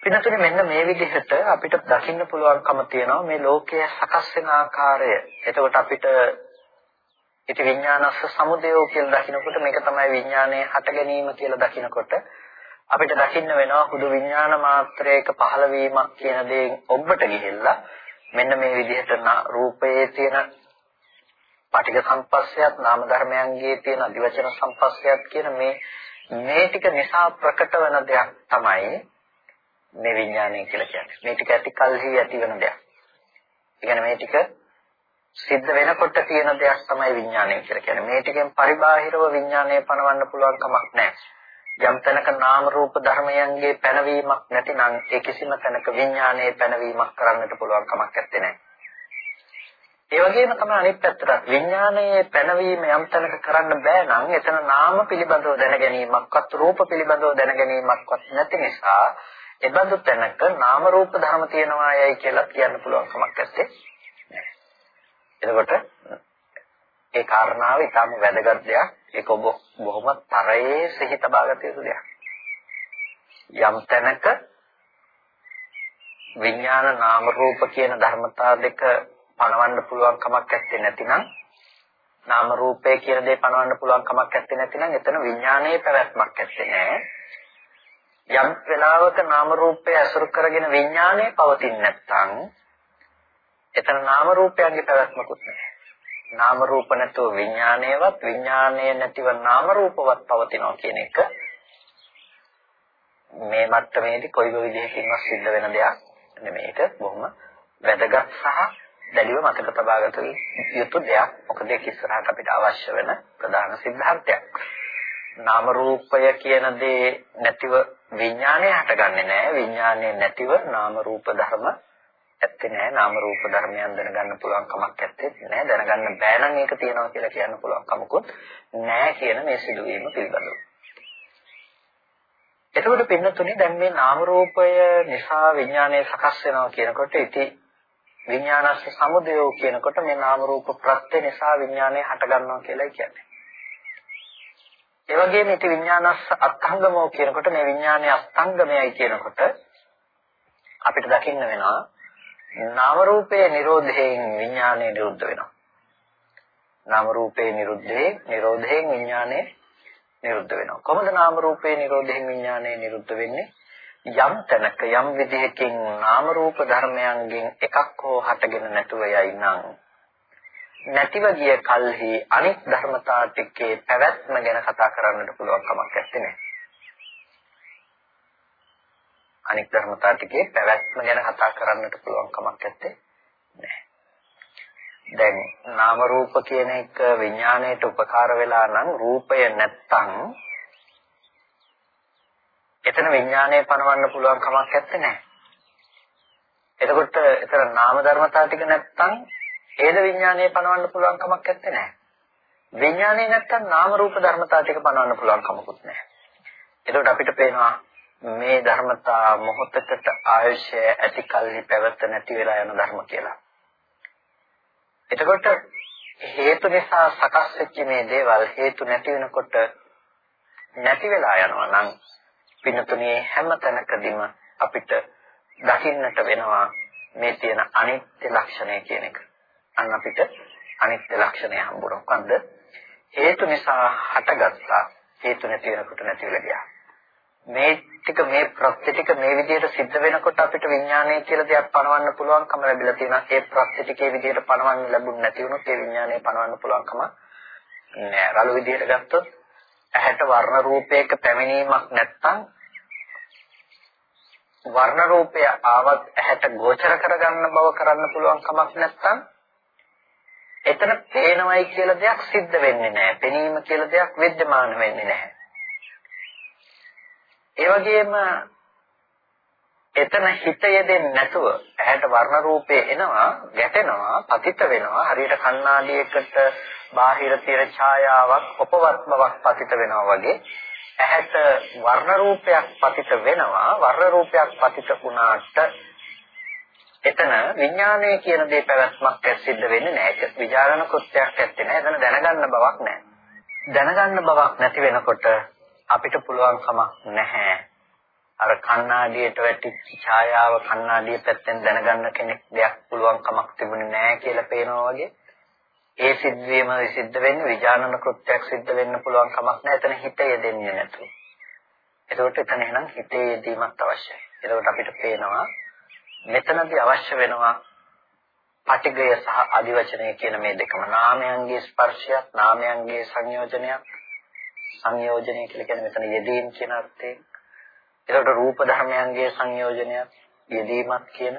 පින්නතුනේ මෙන්න මේ විදිහට අපිට දකින්න පුළුවන්කම තියෙනවා මේ ලෝකය සකස් වෙන ආකාරය. එතකොට අපිට ඉති විඥානස්ස සමුදයෝ කියලා දකිනකොට මේක තමයි විඥානයේ හට ගැනීම කියලා දකිනකොට අපිට දකින්න වෙනවා හුදු විඥාන මාත්‍රයක පහළ වීමක් කියන දේෙන් ඔබට ගිහිල්ලා මෙන්න මේ විදිහට රූපයේ තියෙන පටික සම්පස්සයත් නාම ධර්මයන්ගේ තියෙන අධිවචන සම්පස්සයත් කියන මේ මේ ටික නිසා ප්‍රකට වෙන දෙයක් තමයි මේ විඥානය කියලා කියන්නේ. මේ ටික ඇති කල්හි ඇති වෙන දෙයක්. ඒ කියන්නේ මේ ටික සිද්ධ වෙනකොට තියෙන දෙයක් තමයි විඥානය කියලා කියන්නේ. මේ ටිකෙන් පරිබාහිරව විඥානය පනවන්න පුළුවන් කමක් නැහැ. යම් තැනක නාම රූප ධර්මයන්ගේ පැනවීමක් නැතිනම් ඒ කිසිම තැනක විඥානයේ පැනවීමක් කරන්නට පුළුවන් කමක් නැත්තේ. ඒ වගේම තමයි අනිත් පැත්තට විඥානයේ පැනවීම යම් තැනක කරන්න බෑ නම් එතන නාම පිළිබඳව දැන ගැනීමක්වත් රූප පිළිබඳව දැන ගැනීමක්වත් නැති නිසා එබඳු තැනක නාම රූප ධර්ම තියෙනවායයි කියලා කියන්න පුළුවන් කමක් නැත්තේ. එතකොට ඒ කාරණාව ඊටම වැදගත් දෙයක්. ඒක ඔබ බොහොම තරයේ සිහි තබාගත යුතු දෙයක්. යම් තැනක විඥාන නාම රූප කියන ධර්මතා දෙක පණවන්න පුළුවන් කමක් නැත්තේ නැතිනම් නාම රූපය කියන දේ පණවන්න පුළුවන් කමක් නැත්තේ නැතිනම් එතන විඥානයේ පැවැත්මක් නැත්තේ නෑ. යම් වෙලාවක නාම රූපය අසුර කරගෙන විඥානය පවතින් නැත්නම් එතන නාම රූපයන්ගේ පැවැත්මකුත් නැහැ. නාම රූප නැතුව විඥානයවත් විඥානය නැතිව නාම රූපවත් පවතිනවා කියන එක මේ මට්ටමේදී කොයිම විදිහකින්වත් සිද්ධ වෙන දෙයක් නෙමෙයි. ඒක බොහොම වැදගත් සහ දැඩිව මතක තබාගත යුතු දෙයක්. මොකද ඒක ඉස්සරහට අපිට අවශ්‍ය වෙන ප්‍රධාන સિદ્ધාන්තයක්. නාම රූපය කියන දේ නැතිව විඥානය හටගන්නේ නැහැ. විඥානය නැතිව නාම රූප ධර්ම ඇත්තේ නැහැ. නාම රූප ධර්මයන් දැනගන්න පුළුවන් කමක් ඇත්තේ නැහැ. දැනගන්න බෑ නම් ඒක තියනවා කියලා කියන්න පුළුවන් කමකුත් නැහැ කියන මේ සිදුවීම පිළිබඳව. එතකොට පින්නතුනේ දැන් මේ නාම රූපය නිසා විඥානය සකස් වෙනවා කියනකොට ඉති විඥානස්ස සමුදයෝ කියනකොට මේ නාම රූප ප්‍රත්‍ය නිසා විඥානය හට ගන්නවා කියලා කියන්නේ. ඒ වගේම ඉති විඥානස්ස අත්ංගමෝ කියනකොට මේ විඥානය අස්තංගමයයි කියනකොට අපිට දකින්න වෙනවා නාම රූපයේ නිරෝධයෙන් විඥානය නිරුද්ධ වෙනවා. නාම රූපේ නිරුද්ධේ නිරෝධයෙන් විඥානය නිරුද්ධ වෙනවා. කොහොමද නාම රූපේ නිරෝධයෙන් විඥානය නිරුද්ධ වෙන්නේ? යම් තැනක යම් විදිහකින් නාම රූප ධර්මයන්ගෙන් එකක් හෝ හටගෙන නැතුව යයි නම් නැතිව ගිය කල්හි අනිත් ධර්මතා ටිකේ පැවැත්ම ගැන කතා කරන්නට පුළුවන් කමක් නැත්තේ. අනිත් ධර්මතා ටිකේ පැවැත්ම ගැන කතා කරන්නට පුළුවන් කමක් නැත්තේ. දැන් නාම රූප කියන එක විඥාණයට උපකාර වෙලා නම් රූපය නැත්තම් එතන විඥානය පනවන්න පුළුවන් කමක් නැත්තේ. එතකොට එතන නාම ධර්මතා ටික නැත්තම් ඒද විඥානය පනවන්න පුළුවන් කමක් නැත්තේ. විඥානය නැත්තම් නාම රූප ධර්මතා ටික පනවන්න පුළුවන් කමකුත් නැහැ. එතකොට අපිට පේනවා මේ ධර්මතා මොහොතකට ආයුෂය ඇති කල්හි පැවත නැති වෙලා යන ධර්ම කියලා. එතකොට හේතු නිසා සකස් වෙච්ච මේ දේවල් හේතු නැති වෙනකොට නැති වෙලා යනවා නම් පින්නතුනේ හැම තැනකදීම අපිට දකින්නට වෙනවා මේ තියෙන අනිත්‍ය ලක්ෂණය කියන එක. අන්න අපිට අනිත්‍ය ලක්ෂණය හම්බුනොත් මොකද්ද? හේතු නිසා හටගත්තා හේතු නැති වෙනකොට නැති වෙලා ගියා. මේ ටික මේ ප්‍රත්‍ය ටික මේ විදිහට සිද්ධ වෙනකොට අපිට විඥානය කියලා දෙයක් පනවන්න පුළුවන්කම ලැබිලා තියෙනවා. ඒ ප්‍රත්‍ය ටිකේ විදිහට පනවන්න ලැබුණ නැති වුණොත් ඒ විඥානය පනවන්න පුළුවන්කම නෑ. රළු විදිහට ගත්තොත් ඇහැට වර්ණ රූපයක පැමිණීමක් නැත්නම් වර්ණ රූපය ආවත් ඇහැට ගෝචර කරගන්න බව කරන්න පුළුවන් කමක් නැත්නම් එතන පේනවයි කියලා දෙයක් සිද්ධ වෙන්නේ නැහැ. පෙනීම කියලා දෙයක් विद्यमान වෙන්නේ නැහැ. ඒ වගේම එතන හිත යෙදෙන්නේ නැතුව ඇහැට වර්ණ රූපේ එනවා, ගැටෙනවා, පතිත වෙනවා. හරියට කණ්ණාඩියකට බාහිර තියෙන ඡායාවක් උපවත් බවක් පතිත වෙනවා වගේ ඇහැට වර්ණ රූපයක් පතිත වෙනවා. වර්ණ රූපයක් පතිත වුණාට එතන විඥානය කියන දේ පැවැත්මක් සිද්ධ වෙන්නේ නැහැ. ඒක විචාරණ කෘත්‍යයක් ඇත්තේ නැහැ. එතන දැනගන්න බවක් නැහැ. දැනගන්න බවක් නැති වෙනකොට අපිට පුළුවන් කමක් නැහැ. අර කණ්ණාඩියට වැටිච්ච ඡායාව කණ්ණාඩිය පැත්තෙන් දැනගන්න කෙනෙක් දෙයක් පුළුවන් කමක් තිබුණේ නැහැ කියලා පේනවා වගේ. ඒ සිද්ධියම සිද්ධ වෙන්නේ විඥානන කෘත්‍යයක් සිද්ධ වෙන්න පුළුවන් කමක් නැහැ. එතන හිත යෙදෙන්නේ නැතු. එතකොට එතන එහෙනම් හිතේ යෙදීමක් අවශ්‍යයි. එතකොට අපිට පේනවා මෙතනදී අවශ්‍ය වෙනවා පටිගය සහ අදිවචනය කියන මේ දෙකම. නාමයන්ගේ ස්පර්ශයක් නාමයන්ගේ සංයෝජනයක් සංයෝජනය කියලා කියන්නේ මෙතන යෙදීම කියන අර්ථයෙන්. ඒකට රූප ධර්මයන්ගේ සංයෝජනයක් යෙදීමක් කියන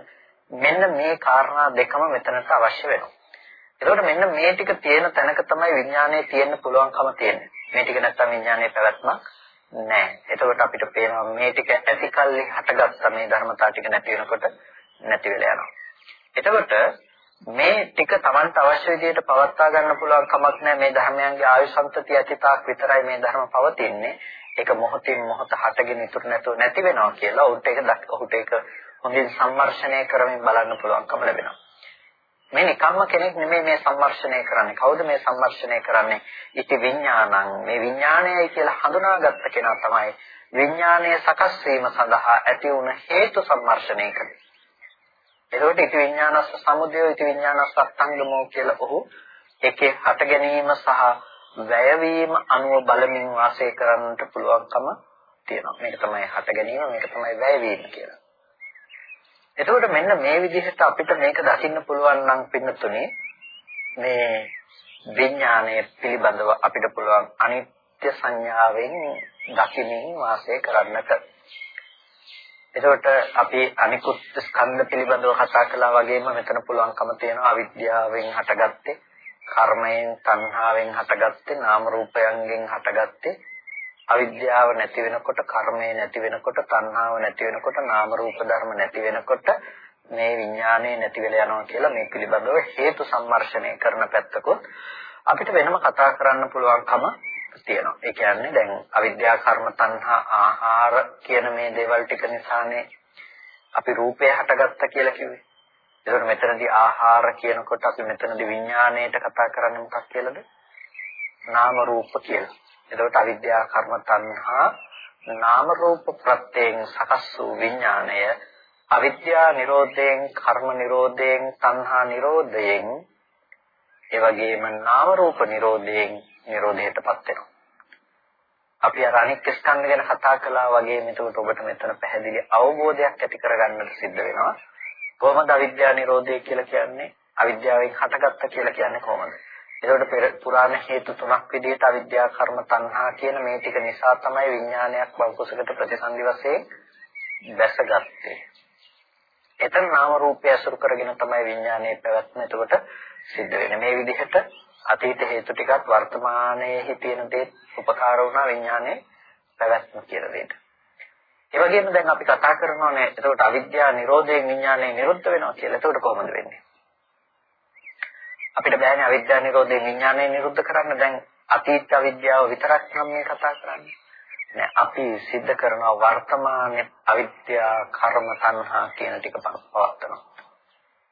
මෙන්න මේ කාරණා දෙකම මෙතනට අවශ්‍ය වෙනවා. එතකොට මෙන්න මේ ටික තියෙන තැනක තමයි විඥානයේ තියෙන්න පුළුවන්කම තියෙන්නේ. මේ ටික නැත්තම් විඥානයේ පැවැත්මක් නැහැ එතකොට අපිට පේනවා මේ ටික ඇතිකල්ලි හටගත්ත මේ ධර්මතා ටික නැති වෙනකොට නැති වෙලා යනවා. එතකොට මේ ටික Tamanට අවශ්‍ය විදිහට පවත්වා ගන්න පුළුවන් කමක් නැහැ මේ ධර්මයන්ගේ ආයුසන්තතිය ඇතිතාක් විතරයි මේ ධර්ම පවතින්නේ. ඒක මොහොතින් මොහොත හටගෙන ඉතුරු නැතුව නැති වෙනවා කියලා උන්ට ඒක ඔහුට ඒක හොඳින් සම්මර්ෂණය කරමින් බලන්න පුළුවන්කම ලැබෙනවා. මේ නිකම්ම කෙනෙක් නෙමෙයි මේ සම්මර්ෂණය කරන්නේ. කවුද මේ සම්මර්ෂණය කරන්නේ? ඉති විඥානං. මේ විඥානයයි කියලා හඳුනාගත්ත කෙනා තමයි විඥානය සකස් වීම සඳහා ඇති වුණ හේතු සම්මර්ෂණය කරන්නේ. එතකොට ඉති විඥානස්ස සමුදය ඉති විඥානස්ස අත්ංගමෝ කියලා ඔහු එකේ හට ගැනීම සහ වැයවීම අනුව බලමින් වාසය කරන්නට පුළුවන්කම තියෙනවා. මේක තමයි හට ගැනීම මේක තමයි වැයවීම කියලා. එතකොට මෙන්න මේ විදිහට අපිට මේක දකින්න පුළුවන් නම් පින්නතුනේ මේ විඥානය පිළිබඳව අපිට පුළුවන් අනිත්‍ය සංඥාවෙන් දකිමින් වාසය කරන්නට. එතකොට අපි අනිකුත් ස්කන්ධ පිළිබඳව කතා කළා වගේම මෙතන පුළුවන්කම තියෙනවා අවිද්‍යාවෙන් හටගත්තේ කර්මයෙන් තණ්හාවෙන් හටගත්තේ නාම රූපයන්ගෙන් හටගත්තේ අවිද්‍යාව නැති වෙනකොට කර්මය නැති වෙනකොට තණ්හාව නැති වෙනකොට නාම රූප ධර්ම නැති වෙනකොට මේ විඥානය නැති වෙලා යනවා කියලා මේ පිළිබඳව හේතු සම්මර්ෂණය කරන පැත්තකොත් අපිට වෙනම කතා කරන්න පුළුවන්කම තියෙනවා. ඒ කියන්නේ දැන් අවිද්‍යා කර්ම තණ්හා ආහාර කියන මේ දේවල් ටික නිසානේ අපි රූපය හටගත්ත කියලා කිව්වේ. ඒකට මෙතනදී ආහාර කියනකොට අපි මෙතනදී විඥාණයට කතා කරන්නේ මොකක් කියලාද? නාම රූප කියලා. එතකොට අවිද්‍යා කර්ම තණ්හා නාම රූප ප්‍රත්‍යයෙන් සකස් වූ විඥාණය අවිද්‍යා නිරෝධයෙන් කර්ම නිරෝධයෙන් තණ්හා නිරෝධයෙන් ඒ වගේම නාම රූප නිරෝධයෙන් නිරෝධයටපත් වෙනවා. අපි අර අනික් ස්කන්ධ ගැන කතා කළා වගේ මෙතකොට ඔබට මෙතන පැහැදිලි අවබෝධයක් ඇති කරගන්නට සිද්ධ වෙනවා. කොහොමද අවිද්‍යා නිරෝධය කියලා කියන්නේ? අවිද්‍යාවෙන් හටගත්ත කියලා කියන්නේ කොහොමද? එතකොට පෙර පුරාණ හේතු තුනක් විදිහට අවිද්‍යා කර්ම තණ්හා කියන මේ ටික නිසා තමයි විඥානයක් බවකුසකට ප්‍රතිසන්දි වශයෙන් දැසගත්තේ. එතන නාම රූපය අසුර කරගෙන තමයි විඥානයේ පැවැත්ම එතකොට සිද්ධ වෙන්නේ. මේ විදිහට අතීත හේතු ටිකත් වර්තමානයේ තියෙන දේ උපකාර වුණා විඥානයේ පැවැත්ම කියලා දෙයට. ඒ වගේම දැන් අපි කතා කරනවානේ එතකොට අවිද්‍යාව නිරෝධයෙන් විඥානය නිරුද්ධ වෙනවා කියලා. එතකොට කොහොමද වෙන්නේ? අපිට බෑනේ අවිද්‍යාව නිරෝධයෙන් විඥානය නිරුද්ධ කරන්න දැන් අතීත අවිද්‍යාව විතරක් නම් මේ කතා කරන්නේ. නෑ අපි සිද්ධ කරන වර්තමානයේ අවිද්‍යා කර්ම තණ්හා කියන ටික පවත්වනවා.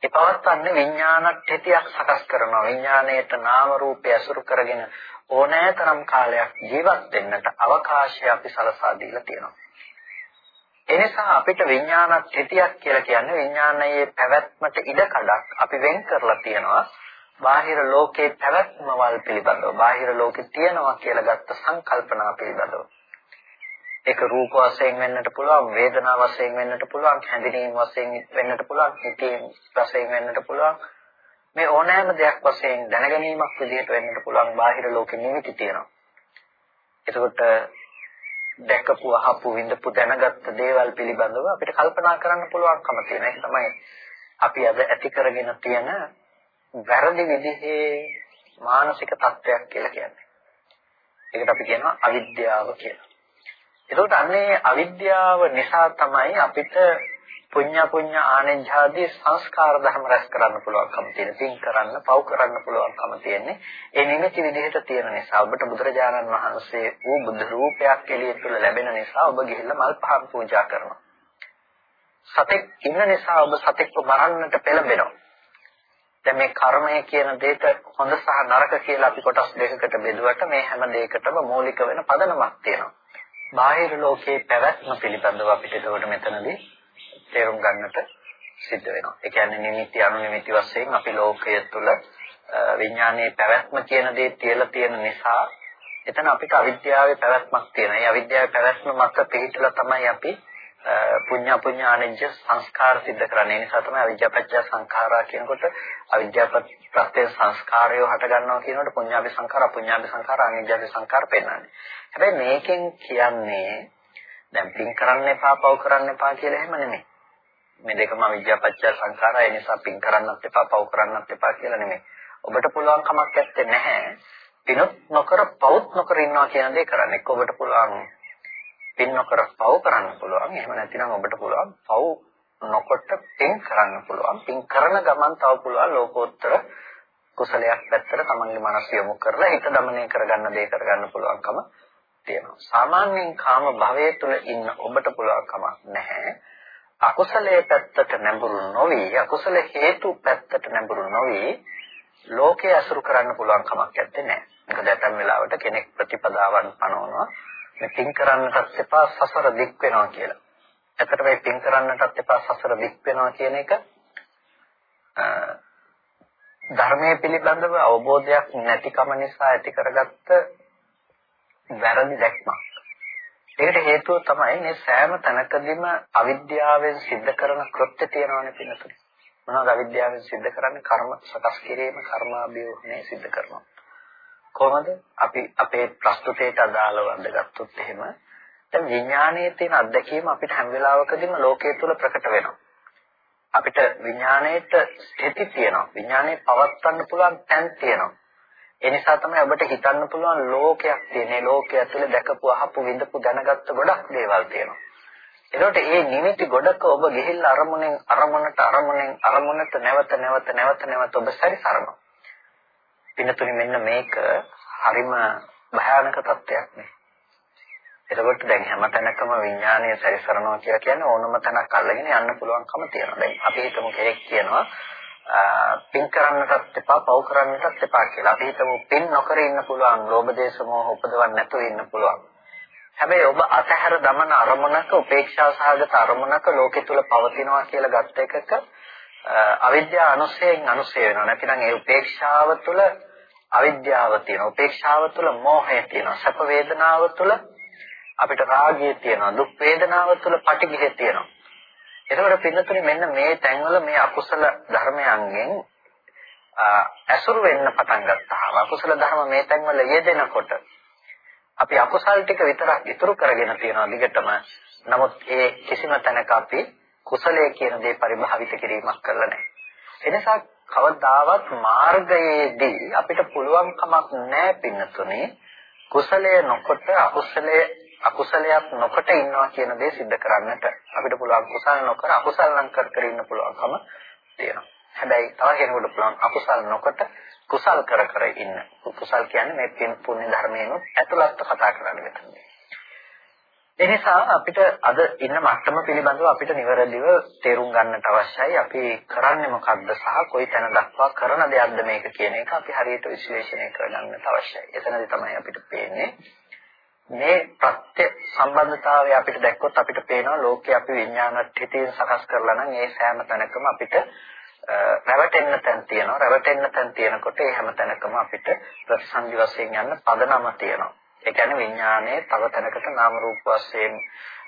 ඒ පවත්වන්නේ විඥානට්ඨිතියක් සකස් කරනවා. විඥාණයට නාම රූපය අසුරු කරගෙන ඕනෑතරම් කාලයක් ජීවත් වෙන්නට අවකාශය අපි සලසා දීලා තියෙනවා. එනිසා අපිට විඥානට්ඨිතියක් කියලා කියන්නේ විඥානයේ පැවැත්මට ඉඩකඩක් අපි වෙන් කරලා තියෙනවා. බාහිර ලෝකේ පැවැත්මවල් පිළිබඳව බාහිර ලෝකේ තියෙනවා කියලා ගත්ත සංකල්පනා පිළිබඳව. ඒක රූප වශයෙන් වෙන්නට පුළුවන් වේදනා වශයෙන් වෙන්නට පුළුවන් හැඳිනීම වශයෙන් වෙන්නට පුළුවන් හිතීම වශයෙන් වෙන්නට පුළුවන්. මේ ඕනෑම දෙයක් වශයෙන් දැනගැනීමක් විදිහට වෙන්නට පුළුවන් බාහිර ලෝකෙ නිමිති තියෙනවා. එතකොට දැකපු අහපු විඳපු දැනගත්ත දේවල් පිළිබඳව අපිට කල්පනා කරන්න පුළුවන්කම තියෙන ඒක තමයි අපි අද ඇති කරගෙන තියෙන වැරදි විදිහේ මානසික තත්ත්වයක් කියලා කියන්නේ. ඒකට අපි කියනවා අවිද්‍යාව කියලා. එතකොට අන්නේ අවිද්‍යාව නිසා තමයි අපිට පුඤ්ඤ පුඤ්ඤ ආනෙජ්ජාදී සංස්කාර ධර්ම රැස් කරන්න පුළුවන්කම තියෙන. පින් කරන්න, පව් කරන්න පුළුවන්කම තියෙන්නේ. ඒ නිමිති විදිහට තියෙන නිසා ඔබට බුදුරජාණන් වහන්සේ වූ බුදු රූපයක් එළිය තුළ ලැබෙන නිසා ඔබ ගිහිල්ලා මල් පහන් පූජා කරනවා. සතෙක් ඉන්න නිසා ඔබ සතෙක්ව මරන්නට පෙළඹෙනවා. දැන් මේ කර්මය කියන දෙයට හොඳ සහ නරක කියලා අපි කොටස් දෙකකට බෙදුවට මේ හැම දෙයකටම මූලික වෙන පදනමක් තියෙනවා. බාහිර ලෝකයේ පැවැත්ම පිළිබඳව අපිට ඒකට මෙතනදී තේරුම් ගන්නට සිද්ධ වෙනවා. ඒ කියන්නේ නිමිති අනුනිමිති වශයෙන් අපි ලෝකය තුළ විඥානයේ පැවැත්ම කියන දේ තියලා තියෙන නිසා එතන අපිට අවිද්‍යාවේ පැවැත්මක් තියෙනවා. ඒ අවිද්‍යාවේ පැවැත්ම මත පිළිහිටලා තමයි අපි පුඤ්ඤ පුඤ්ඤ ආනෙජ්‍ය සංස්කාර සිද්ධ කරන්නේ. ඒ නිසා තමයි අවිජ්ජාපච්චය සංඛාරා කියනකොට අවිජ්ජාපත්‍ය සංස්කාරය හට ගන්නවා කියනකොට පුඤ්ඤාභි සංඛාර, පුඤ්ඤාභි සංඛාර, අනිජ්ජාභි සංඛාර පෙන්නන්නේ. හැබැයි මේකෙන් කියන්නේ දැන් පින් කරන්න එපා, පව් කරන්න එපා කියලා එහෙම නෙමෙයි. මේ දෙකම අවිජ්ජාපච්චය සංඛාරා. ඒ නිසා පින් කරන්නත් එපා, පව් කරන්නත් එපා කියලා නෙමෙයි. ඔබට පුළුවන් කමක් නැත්තේ නැහැ. පිනුත් නොකර, පවුත් නොකර ඉන්නවා කියන දේ කරන්න. එක්ක ඔබට පුළුවන් පින් නොකර පව් කරන්න පුළුවන්. එහෙම නැතිනම් ඔබට පුළුවන් පව් නොකොට පින් කරන්න පුළුවන්. පින් කරන ගමන් තව පුළුවන් ලෝකෝත්තර කුසලයක් පැත්තට තමන්ගේ මනස යොමු කරලා හිත দমনය කරගන්න දේ කරගන්න පුළුවන්කම තියෙනවා. සාමාන්‍යයෙන් කාම භවයේ තුල ඉන්න ඔබට පුළුවන්කමක් නැහැ. අකුසලයේ පැත්තට නැඹුරු නොවි අකුසල හේතු පැත්තට නැඹුරු නොවි ලෝකයේ අසුරු කරන්න පුළුවන් කමක් නැත්තේ නෑ. මොකද දැන් වෙලාවට කෙනෙක් ප්‍රතිපදාවන් පනවනවා මේ පින් කරන්නටත් එපා සසර දික් වෙනවා කියලා. ඇත්තට මේ පින් කරන්නටත් එපා සසර දික් වෙනවා කියන එක ධර්මයේ පිළිබඳව අවබෝධයක් නැතිකම නිසා ඇති කරගත්ත වැරදි දැක්මක්. ඒකට හේතුව තමයි මේ සෑම තැනකදීම අවිද්‍යාවෙන් සිද්ධ කරන කෘත්‍ය තියෙනවනේ පින්නතුනේ. මොනවද අවිද්‍යාවෙන් සිද්ධ කරන්නේ? කර්ම සකස් කිරීම, කර්මාභියෝහණය සිද්ධ කරනවා. කොහොමද අපි අපේ ප්‍රස්තුතයට අදාළව අඳගත්තොත් එහෙම දැන් විඥානයේ තියෙන අත්දැකීම අපිට හැම වෙලාවකදීම ලෝකයේ තුල ප්‍රකට වෙනවා. අපිට විඥාණයට ස්ථಿತಿ තියෙනවා. විඥාණය පවත්වන්න පුළුවන් තැන් තියෙනවා. ඒ නිසා තමයි ඔබට හිතන්න පුළුවන් ලෝකයක් තියෙන. ලෝකය තුළ දැකපු අහපු විඳපු දැනගත්ත ගොඩක් දේවල් තියෙනවා. එතකොට මේ නිමිති ගොඩක ඔබ ගිහිල්ලා අරමුණෙන් අරමුණට අරමුණෙන් අරමුණට නැවත නැවත නැවත නැවත ඔබ සැරිසරනවා. පින්නතුනි මෙන්න මේක හරිම භයානක තත්ත්වයක් නේ. එතකොට දැන් හැම තැනකම විඥානය සැරිසරනවා කියලා කියන්නේ ඕනම තැනක් අල්ලගෙන යන්න පුළුවන්කම තියෙනවා. දැන් අපි හිතමු කෙනෙක් කියනවා පින් කරන්නටත් එපා, පව් කරන්නටත් එපා කියලා. අපි හිතමු පින් නොකර ඉන්න පුළුවන්, ලෝභ දේශ මොහ උපදවන්න නැතුව ඉන්න පුළුවන්. හැබැයි ඔබ අතහැර දමන අරමුණක උපේක්ෂා සහගත අරමුණක ලෝකෙ තුල පවතිනවා කියලා ගත්ත එකක අවිද්‍යාව අනුසයෙන් අනුසය වෙනවා. නැතිනම් ඒ උපේක්ෂාව තුළ අවිද්‍යාව තියෙනවා. උපේක්ෂාව තුළ මෝහය තියෙනවා. සැප වේදනාව තුළ අපිට රාගය තියෙනවා. දුක් වේදනාව තුළ පටිඝය තියෙනවා. එතකොට පින්නතුනේ මෙන්න මේ තැන්වල මේ අකුසල ධර්මයන්ගෙන් ඇසුරු වෙන්න පටන් ගත්තාම අකුසල ධර්ම මේ තැන්වල යෙදෙනකොට අපි අකුසල් ටික විතරක් ඉතුරු කරගෙන තියනවා දිගටම. නමුත් ඒ කිසිම තැනක අපි කුසලයේ කියන දේ පරිභාවිත කිරීමක් කරලා නැහැ. එනිසා කවදාවත් මාර්ගයේදී අපිට පුළුවන් කමක් නැහැ පින්නතුනේ කුසලය නොකොට අකුසලයේ අකුසලයක් නොකොට ඉන්නවා කියන දේ सिद्ध කරන්නට අපිට පුළුවන් කුසල නොකර අකුසල නම් කර කර ඉන්න පුළුවන්කම තියෙනවා. හැබැයි තව කෙනෙකුට පුළුවන් අකුසල නොකොට කුසල් කර කර ඉන්න. කුසල් කියන්නේ මේ පින් පුණ්‍ය ධර්මයෙන් ඇතුළත්ව කතා කරන්නේ මෙතනදී. එනිසා අපිට අද ඉන්න මට්ටම පිළිබඳව අපිට නිවැරදිව තේරුම් ගන්නට අවශ්‍යයි අපි කරන්නේ මොකක්ද සහ කොයි තැන දක්වා කරන දෙයක්ද මේක කියන එක අපි හරියට විශ්ලේෂණය කරගන්නට අවශ්‍යයි. එතනදී තමයි අපිට පේන්නේ මේ ප්‍රත්‍ය සම්බන්ධතාවය අපිට දැක්කොත් අපිට පේනවා ලෝකේ අපි විඥානත් හිතින් සකස් කරලා නම් ඒ සෑම තැනකම අපිට රැවටෙන්න තැන් තියෙනවා. රැවටෙන්න තැන් තියෙනකොට ඒ හැම තැනකම අපිට ප්‍රතිසන්දි වශයෙන් යන්න පදනම තියෙනවා. ඒ කියන්නේ විඥානයේ තව තැනකට නාම රූප වශයෙන්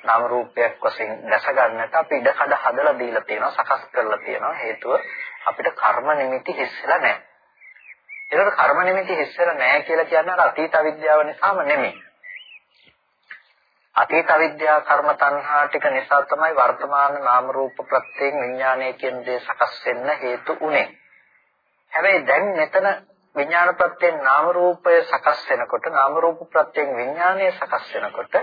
නාම රූපයක් වශයෙන් දැස ගන්නට අපි ඉඩකඩ හදලා දීලා තියෙනවා සකස් කරලා තියෙනවා හේතුව අපිට කර්ම නිමිති හිස්සලා නැහැ. ඒකට කර්ම නිමිති හිස්සලා නැහැ කියලා කියන්නේ අතීත අවිද්‍යාව නිසාම නෙමෙයි. අතීත අවිද්‍යා කර්ම තණ්හා ටික නිසා තමයි වර්තමාන නාම රූප ප්‍රත්‍යයෙන් විඥානය කියන දේ සකස් වෙන්න හේතු උනේ. හැබැයි දැන් මෙතන විඥාන ප්‍රත්‍යයෙන් නාම රූපය සකස් වෙනකොට නාම රූප ප්‍රත්‍යයෙන් විඥානය සකස් වෙනකොට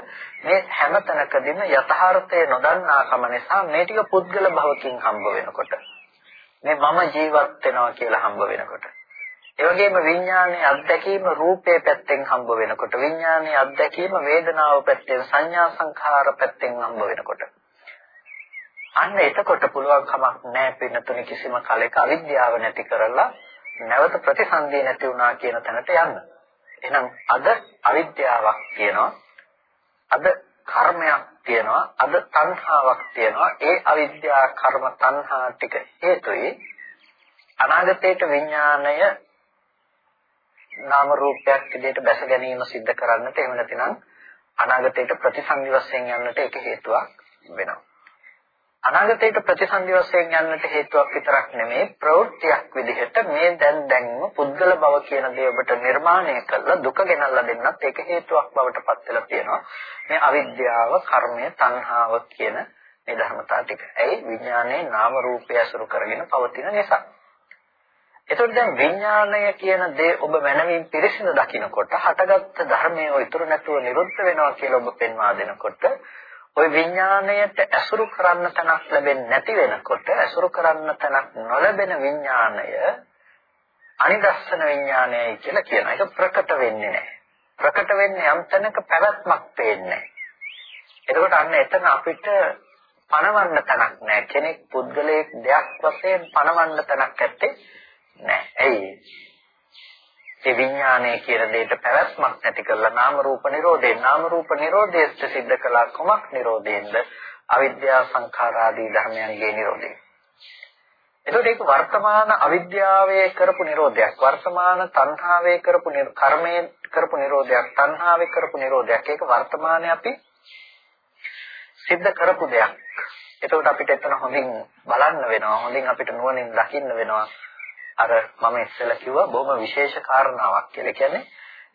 මේ හැම තැනකදීම යථාර්ථය නොදන්නාකම නිසා මේ ටික පුද්ගල භවකින් හම්බ වෙනකොට මේ මම ජීවත් වෙනවා කියලා හම්බ වෙනකොට. ඒ වගේම විඥානයේ අත්දැකීම රූපේ පැත්තෙන් හම්බ වෙනකොට විඥානයේ අත්දැකීම වේදනාව පැත්තෙන් සංඥා සංඛාර පැත්තෙන් හම්බ වෙනකොට. අන්න එතකොට පුළුවන් කමක් නැහැ පින්නතුනි කිසිම කලයක අවිද්‍යාව නැති කරලා නැවත ප්‍රතිසන්දිය නැති වුණා කියන තැනට යන්න. එහෙනම් අද අවිද්‍යාවක් තියෙනවා. අද කර්මයක් තියෙනවා. අද තණ්හාවක් තියෙනවා. ඒ අවිද්‍යා කර්ම තණ්හා ටික හේතුයි අනාගතයට විඥාණය නාම රූපයක් විදිහට බැස ගැනීම සිද්ධ කරන්නට එහෙම නැතිනම් අනාගතයට ප්‍රතිසන්දි වශයෙන් යන්නට ඒක හේතුවක් වෙනවා. අනාගතයට ප්‍රතිසන්දි වශයෙන් යන්නට හේතුවක් විතරක් නෙමෙයි ප්‍රවෘත්තියක් විදිහට මේ දැන් දැන්ම පුද්ගල බව කියන දේ ඔබට නිර්මාණය කළා දුක ගෙනල්ලා දෙන්නත් ඒක හේතුවක් බවට පත් වෙලා තියෙනවා මේ අවිද්‍යාව කර්මය තණ්හාව කියන මේ ධර්මතා ටික. ඇයි විඥානයේ නාම රූපය අසුරු කරගෙන පවතින නිසා. එතකොට දැන් විඥානය කියන දේ ඔබ මනමින් පිරිසිදු දකිනකොට හටගත්තු ධර්මයේ ඔය ඉතුරු නැතුව නිරුද්ධ වෙනවා කියලා ඔබ පෙන්වා දෙනකොට ওই විඥාණයට ඇසුරු කරන්න තැනක් ලැබෙන්නේ නැති වෙනකොට ඇසුරු කරන්න තැනක් නොලැබෙන විඥාණය අනිදස්සන විඥාණයයි කියලා කියනවා. ඒක ප්‍රකට වෙන්නේ නැහැ. ප්‍රකට වෙන්නේ යම් තැනක පැවැත්මක් පේන්නේ එතකොට අන්න එතන අපිට පණවන්න තැනක් නැහැ. කෙනෙක් පුද්ගලයෙක් දෙයක් වශයෙන් පණවන්න තැනක් ඇත්තේ නැහැ. ඇයි? ඒ විඥානය කියන දෙයට පැවැත්මක් නැති කරලා නාම රූප නිරෝධේ නාම රූප නිරෝධයට සිද්ධ කළා කොමක් නිරෝධයෙන්ද? අවිද්‍යා සංඛාර ආදී ධර්මයන්ගේ නිරෝධය. එතකොට ඒක වර්තමාන අවිද්‍යාවේ කරපු නිරෝධයක්. වර්තමාන තණ්හාවේ කරපු කර්මයේ කරපු නිරෝධයක් තණ්හාවේ කරපු නිරෝධයක්. ඒක වර්තමානයේ අපි සිද්ධ කරපු දෙයක්. එතකොට අපිට එතන හොඳින් බලන්න වෙනවා හොඳින් අපිට නුවණින් දකින්න වෙනවා. අර මම ඉස්සෙල්ලා කිව්වා බොහොම විශේෂ කාරණාවක් කියලා. කියන්නේ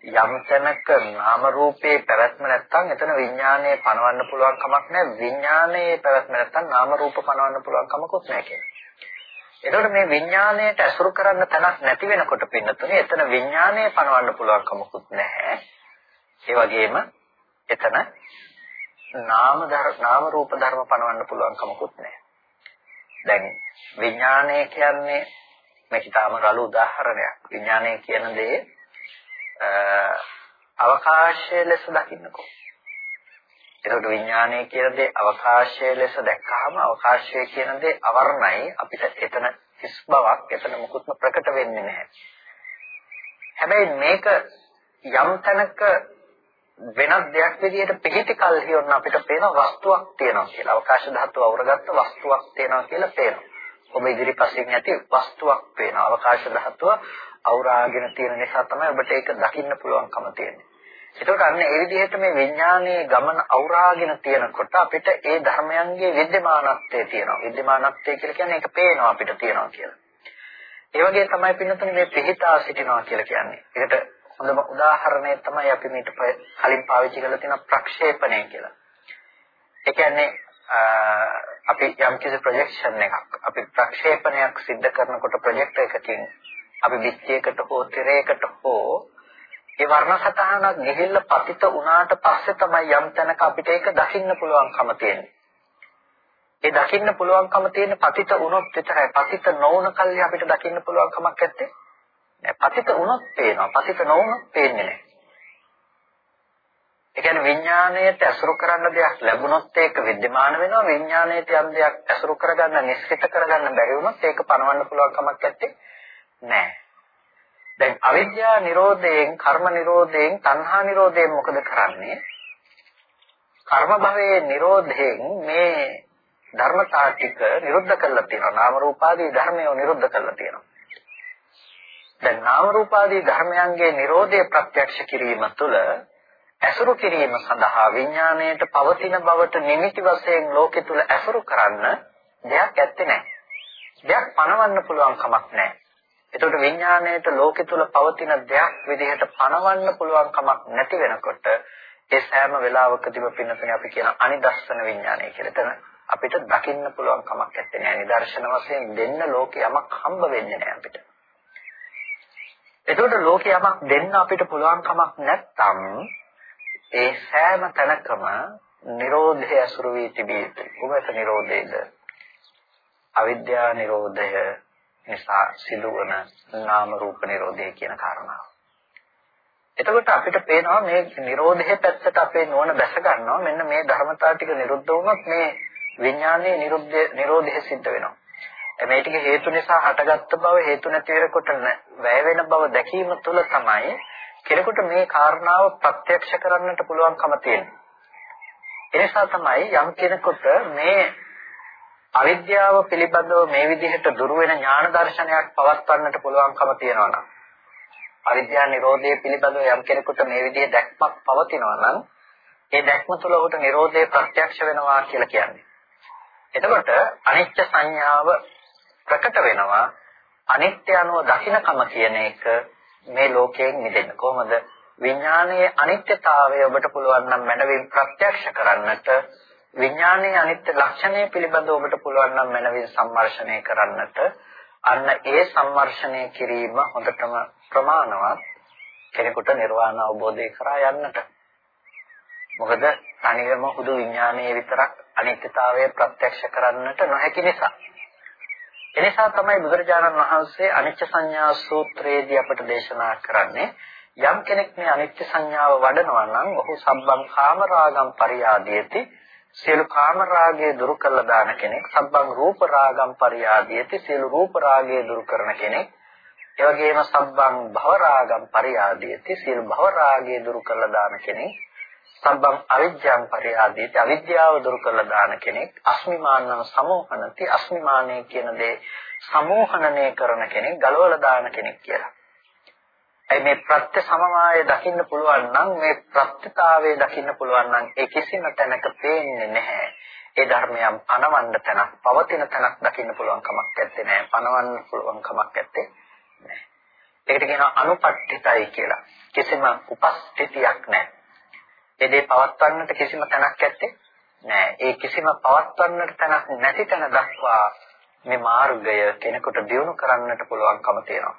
යම් තැනක නාම රූපේ පැවැත්ම නැත්නම් එතන විඥානයේ පනවන්න පුළුවන් කමක් නැහැ. විඥානයේ පැවැත්ම නැත්නම් නාම රූප පනවන්න පුළුවන් කමකුත් නැහැ කියන්නේ. එතකොට මේ විඥාණයට ඇසුරු කරන්න තැනක් නැති වෙනකොට පින්නතුනේ එතන විඥාණය පනවන්න පුළුවන් කමකුත් නැහැ. ඒ වගේම එතන නාම ධර්ම නාම රූප ධර්ම පනවන්න පුළුවන් කමකුත් නැහැ. දැන් විඥාණය කියන්නේ මේක තාම රළු උදාහරණයක්. විඥානය කියන දේ අවකාශය ලෙස දකින්නකෝ. ඒකට විඥානය කියන දේ අවකාශය ලෙස දැක්කහම අවකාශය කියන දේ අවර්ණයි අපිට එතන හිස් බවක් එතන මුකුත්ම ප්‍රකට වෙන්නේ නැහැ. හැබැයි මේක යම් තැනක වෙනත් දෙයක් විදිහට පිළිටි කල්හි ඔන්න අපිට පේන වස්තුවක් තියෙනවා කියලා. අවකාශ ධාතුව අවරගත්ත වස්තුවක් තියෙනවා කියලා පේනවා. ඔබ ඉදිරිපසින් ඇති වස්තුවක් පේන අවකාශ ධාතුව අවරාගෙන තියෙන නිසා තමයි ඔබට ඒක දකින්න පුළුවන්කම තියෙන්නේ. ඒකට අන්න ඒ විදිහට මේ විඥානයේ ගමන අවරාගෙන තියෙනකොට අපිට ඒ ධර්මයන්ගේ विद्यමානත්වය තියෙනවා. विद्यමානත්වය කියලා කියන්නේ ඒක පේනවා අපිට තියෙනවා කියලා. ඒ වගේ තමයි පින්නතුනි මේ පිහිටා සිටිනවා කියලා කියන්නේ. ඒකට හොඳම උදාහරණය තමයි අපි මේට කලින් පාවිච්චි කරලා තියෙන ප්‍රක්ෂේපණය කියලා. ඒ කියන්නේ අපි යම් කිසි ප්‍රොජෙක්ෂන් එකක් අපි ප්‍රක්ෂේපණයක් සිද්ධ කරනකොට ප්‍රොජෙක්ටර් එකකින් අපි පිටියකට හෝ තිරයකට හෝ ඒ වර්ණ සතහනක් ගිහිල්ලා පතිත වුණාට පස්සේ තමයි යම් තැනක අපිට ඒක දකින්න පුළුවන්කම තියෙන්නේ. ඒ දකින්න පුළුවන්කම තියෙන පතිත වුණොත් විතරයි. පතිත නොවුන කල්ලි අපිට දකින්න පුළුවන් කමක් නැත්තේ. නෑ පතිත වුණොත් පේනවා. පතිත නොවුනොත් පේන්නේ නෑ. ඒක කියන්නේ විඥාණයට ඇසුරු කරන්න දෙයක් ලැබුණොත් ඒක विद्यमान වෙනවා විඥාණයට යම් දෙයක් ඇසුරු කරගන්න නිශ්චිත කරගන්න බැරි වුණොත් ඒක පණවන්න පුළුවන් කමක් නැත්තේ නෑ. දැන් අවිද්‍යා නිරෝධයෙන් කර්ම නිරෝධයෙන් තණ්හා නිරෝධයෙන් මොකද කරන්නේ? කර්ම භවයේ නිරෝධයෙන් මේ ධර්මතා ටික නිරුද්ධ කරලා තියෙනවා. නාම රූපාදී ධර්මය නිරුද්ධ කරලා තියෙනවා. දැන් නාම රූපාදී ධර්මයන්ගේ Nirodhe ප්‍රත්‍යක්ෂ කිරීම තුළ ඇසුරු කිරීම සඳහා විඥාණයට පවතින බවට නිමිති වශයෙන් ලෝකෙ තුල ඇසුරු කරන්න දෙයක් ඇත්තේ නැහැ. දෙයක් පණවන්න පුළුවන් කමක් නැහැ. එතකොට විඥාණයට ලෝකෙ තුල පවතින දෙයක් විදිහට පණවන්න පුළුවන් කමක් නැති වෙනකොට ඒ සෑම වෙලාවකදීම පින්නතනේ අපි කියන අනිදස්සන විඥානය කියලා. එතන අපිට දකින්න පුළුවන් කමක් නැත්තේ නෑ. නිදර්ශන වශයෙන් දෙන්න ලෝකේ යමක් හම්බ වෙන්නේ නෑ අපිට. එතකොට ලෝකේ යමක් දෙන්න අපිට පුළුවන් කමක් නැත්තම් ඒ සෑම තැනකම Nirodha අසුරු වී තිබී යුතුයි. කොහොමද Nirodheද? අවිද්‍යා Nirodha නිසා සිදුවන නාම රූප Nirodha කියන කාරණාව. එතකොට අපිට පේනවා මේ Nirodhe පැත්තට අපේ නුවණ දැස ගන්නවා. මෙන්න මේ ධර්මතාව ටික නිරුද්ධ වුණොත් මේ විඥානයේ නිරුද්ධ Nirodhe සිද්ධ වෙනවා. මේ ටික හේතු නිසා හටගත්ත බව හේතු නැති වෙනකොට වැය වෙන බව දැකීම තුළ තමයි කෙනෙකුට මේ කාරණාව ප්‍රත්‍යක්ෂ කරන්නට පුළුවන්කම තියෙන්නේ. එනිසා තමයි යම් කෙනෙකුට මේ අවිද්‍යාව පිළිබඳව මේ විදිහට දුරු වෙන ඥාන දර්ශනයක් පවත්වන්නට පුළුවන්කම තියෙනවා නම් අවිද්‍යා නිරෝධය පිළිබඳව යම් කෙනෙකුට මේ විදිහේ දැක්මක් පවතිනවා නම් ඒ දැක්ම තුළ ඔහුට නිරෝධය ප්‍රත්‍යක්ෂ වෙනවා කියලා කියන්නේ. එතකොට අනිත්‍ය සංඥාව ප්‍රකට වෙනවා අනිත්‍ය අනුව දකින්නකම කියන එක මේ ලෝකයෙන් මිදෙන්න. කොහොමද? විඥානයේ අනිත්‍යතාවය ඔබට පුළුවන් නම් මනවින් ප්‍රත්‍යක්ෂ කරන්නට විඥානයේ අනිත්‍ය ලක්ෂණය පිළිබඳව ඔබට පුළුවන් නම් මනවින් සම්මර්ෂණය කරන්නට අන්න ඒ සම්මර්ෂණය කිරීම හොඳටම ප්‍රමාණවත් කෙනෙකුට නිර්වාණ අවබෝධය කරා යන්නට. මොකද තනියම හුදු විඥානයේ විතරක් අනිත්‍යතාවය ප්‍රත්‍යක්ෂ කරන්නට නොහැකි නිසා. එනිසා තමයි බුදුරජාණන් වහන්සේ අනිච්ච සංඥා සූත්‍රයේදී අපට දේශනා කරන්නේ යම් කෙනෙක් මේ අනිත්‍ය සංඥාව වඩනවා නම් ඔහු සබ්බං කාමරාගම් පරියාදීති. සියලු කාමරාගය දුරු කළා දාන කෙනෙක් සබ්බං රූප රාගම් පරියාදීති. සියලු රූප රාගය දුරු කරන කෙනෙක්. ඒ වගේම සබ්බං භව රාගම් පරියාදීති. සියලු භව රාගය දුරු කළා දාන කෙනෙක්. සම්බම් අවිද්‍යාව පරිහාදීති අවිද්‍යාව දුරු කරලා දාන කෙනෙක් අස්මිමානං සමෝහනති අස්මිමානය කියන දේ සමෝහනණය කරන කෙනෙක් ගලවලා දාන කෙනෙක් කියලා. ඒ මේ ප්‍රත්‍ය සමමාය දකින්න පුළුවන් නම් මේ ප්‍රත්‍යතාවයේ දකින්න පුළුවන් නම් ඒ කිසිම තැනක පේන්නේ නැහැ. ඒ ධර්මයන් පනවන්න තැනක් පවතින තැනක් දකින්න පුළුවන් කමක් නැත්තේ නෑ. පනවන්න පුළුවන් කමක් නැත්තේ නෑ. ඒකට කියනවා අනුපට්ඨිතයි කියලා. කිසිම උපස්ථිතියක් නැහැ. ඒ දේ පවත්වන්නට කිසිම තැනක් ඇත්තේ නෑ. ඒ කිසිම පවත්වන්නට තැනක් නැති තැන දක්වා මේ මාර්ගය කෙනෙකුට දියුණු කරන්නට පුළුවන්කම තියෙනවා.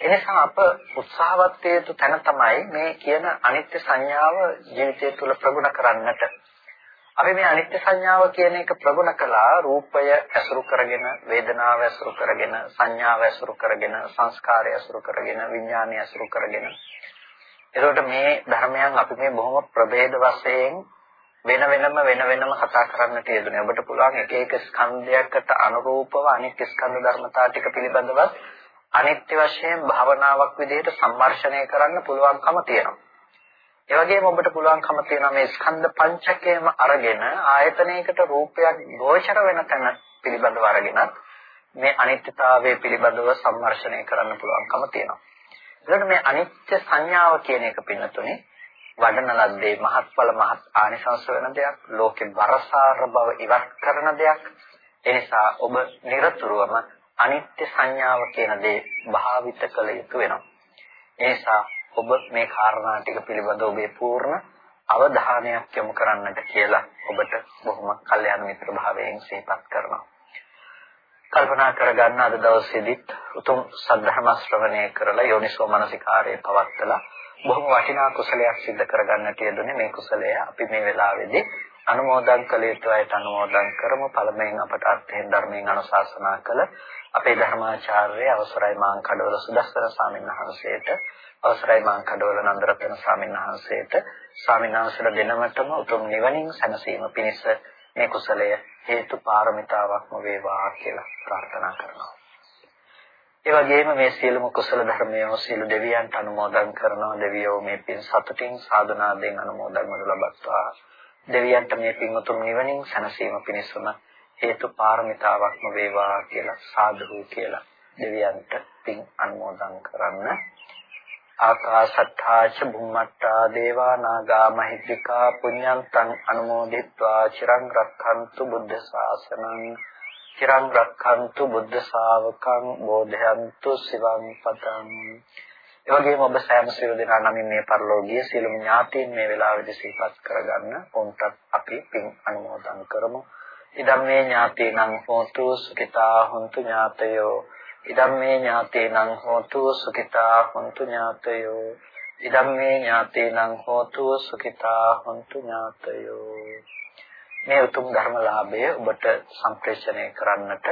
එනිසා අප උත්සාහවත් යුතු තැන තමයි මේ කියන අනිත්‍ය සංඥාව ජීවිතය තුළ ප්‍රගුණ කරන්නට. අපි මේ අනිත්‍ය සංඥාව කියන එක ප්‍රගුණ කළා රූපය ඇසුරු කරගෙන වේදනාව ඇසුරු කරගෙන සංඥාව ඇසුරු කරගෙන සංස්කාරය ඇසුරු කරගෙන විඥානය ඇසුරු කරගෙන එතකොට මේ ධර්මයන් අපි මේ බොහොම ප්‍රභේද වශයෙන් වෙන වෙනම වෙන වෙනම කතා කරන්නට යෙදුනේ. ඔබට පුළුවන් එක එක ස්කන්ධයකට අනුරූපව අනිත් ස්කන්ධ ධර්මතා ටික පිළිබඳව අනිත්‍ය වශයෙන් භාවනාවක් විදිහට සම්මර්ෂණය කරන්න පුළුවන්කම තියෙනවා. ඒ වගේම ඔබට පුළුවන්කම තියෙනවා මේ ස්කන්ධ පංචකයම අරගෙන ආයතනයකට රූපයක් ගෝචර වෙන තැන පිළිබඳව අරගෙන මේ අනිත්‍යතාවය පිළිබඳව සම්මර්ෂණය කරන්න පුළුවන්කම තියෙනවා. එතකොට මේ අනිත්‍ය සංඥාව කියන එක පින්නතුනේ වඩන ලද්දේ මහත්ඵල මහත් ආනිසංස වෙන දෙයක් ලෝකේ බරසාර බව ඉවත් කරන දෙයක්. එනිසා ඔබ নিরතුරුවම අනිත්‍ය සංඥාව කියන දේ භාවිත කළ යුතු වෙනවා. එනිසා ඔබ මේ කාරණා ටික පිළිබඳව ඔබේ පූර්ණ අවධානයක් යොමු කරන්නට කියලා ඔබට බොහොම කල්යාණ මිත්‍ර භාවයෙන් සිහිපත් කරනවා. කල්පනා කරගන්න අද දවසේදීත් උතුම් සද්ධර්ම ශ්‍රවණය කරලා යෝනිසෝ මනසිකාරයේ පවත්තලා බොහොම වටිනා කුසලයක් සිද්ධ කරගන්නට යෙදුනේ මේ කුසලය. අපි මේ වෙලාවේදී අනුමෝදන් කළ යුතු අයට අනුමෝදන් කරමු. පළමුවෙන් අපට අර්ථයෙන් ධර්මයෙන් අනුශාසනා කළ අපේ ධර්මාචාර්ය අවසරයි මාං කඩවල සුදස්සර ස්වාමීන් වහන්සේට අවසරයි මාං කඩවල නන්දරත්න ස්වාමීන් වහන්සේට ස්වාමීන් වහන්සේලා දෙනමතම උතුම් නිවනින් සැනසීම පිණිස මේ කුසලය හේතු පාරමිතාවක්ම වේවා කියලා ප්‍රාර්ථනා කරනවා. ඒ වගේම මේ සියලුම කුසල ධර්මයෝ සියලු දෙවියන්ට අනුමෝදන් කරනවා. දෙවියෝ මේ පින් සතුටින් සාධනාවෙන් අනුමෝදන් වනු ලබත්වා. දෙවියන්ට මේ පින් උතුම් නිවනින් සැනසීම පිණිසම හේතු පාරමිතාවක්ම වේවා කියලා සාදු කියලා දෙවියන්ට පින් අනුමෝදන් කරන්න ආකාශත්තා ච බුම්මත්තා දේවා නාග මහිත්‍තිකා පුඤ්ඤන්තං අනුමෝදිත්වා චිරං රක්ඛන්තු බුද්ධ ශාසනං චිරං රක්ඛන්තු බුද්ධ ශාවකං බෝධයන්තු සිවං පතං ඒ වගේම ඔබ සෑම සියලු දෙනා නමින් මේ පරිලෝකීය සියලුම ඥාතීන් මේ වෙලාවේදී සිහිපත් කරගන්න උන්ටත් අපි පින් අනුමෝදන් කරමු. ඉදම්මේ ඥාතීනං හෝතු සුඛිතා හොන්තු ඥාතයෝ ඉදම්මේ ඥාතීනං හෝතු සුඛිතා හොන්තු ඥාතයෝ. ඉදම්මේ ඥාතීනං හෝතු සුඛිතා හොන්තු ඥාතයෝ. මේ උතුම් ධර්මලාභය ඔබට සම්ප්‍රේෂණය කරන්නට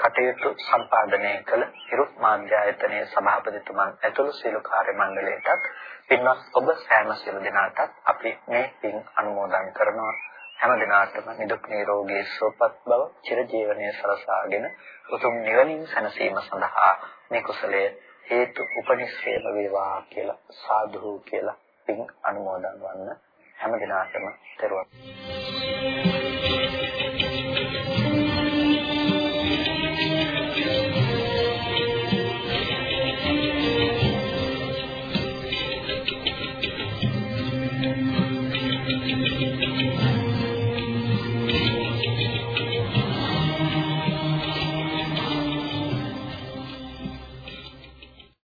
කටයුතු සම්පාදනය කළ හිරු මාධ්‍යායතනයේ සභාපතිතුමන් ඇතුළු සියලු කාර්ය මණ්ඩලයටත් පින්වත් ඔබ සෑම සියලු දෙනාටත් අපි මේ පින් අනුමෝදන් කරනවා. හැම දිනාටම නිදුක් නිරෝගී සුවපත් බව චිරජීවනයේ සලසාගෙන උතුම් නිවනින් සැනසීම සඳහා මේ කුසලය හේතු උපනිශ්‍රේම වේවා කියලා සාදු කියලා පින් අනුමෝදන් වන්න. හැම දිනාටම තෙරුවන්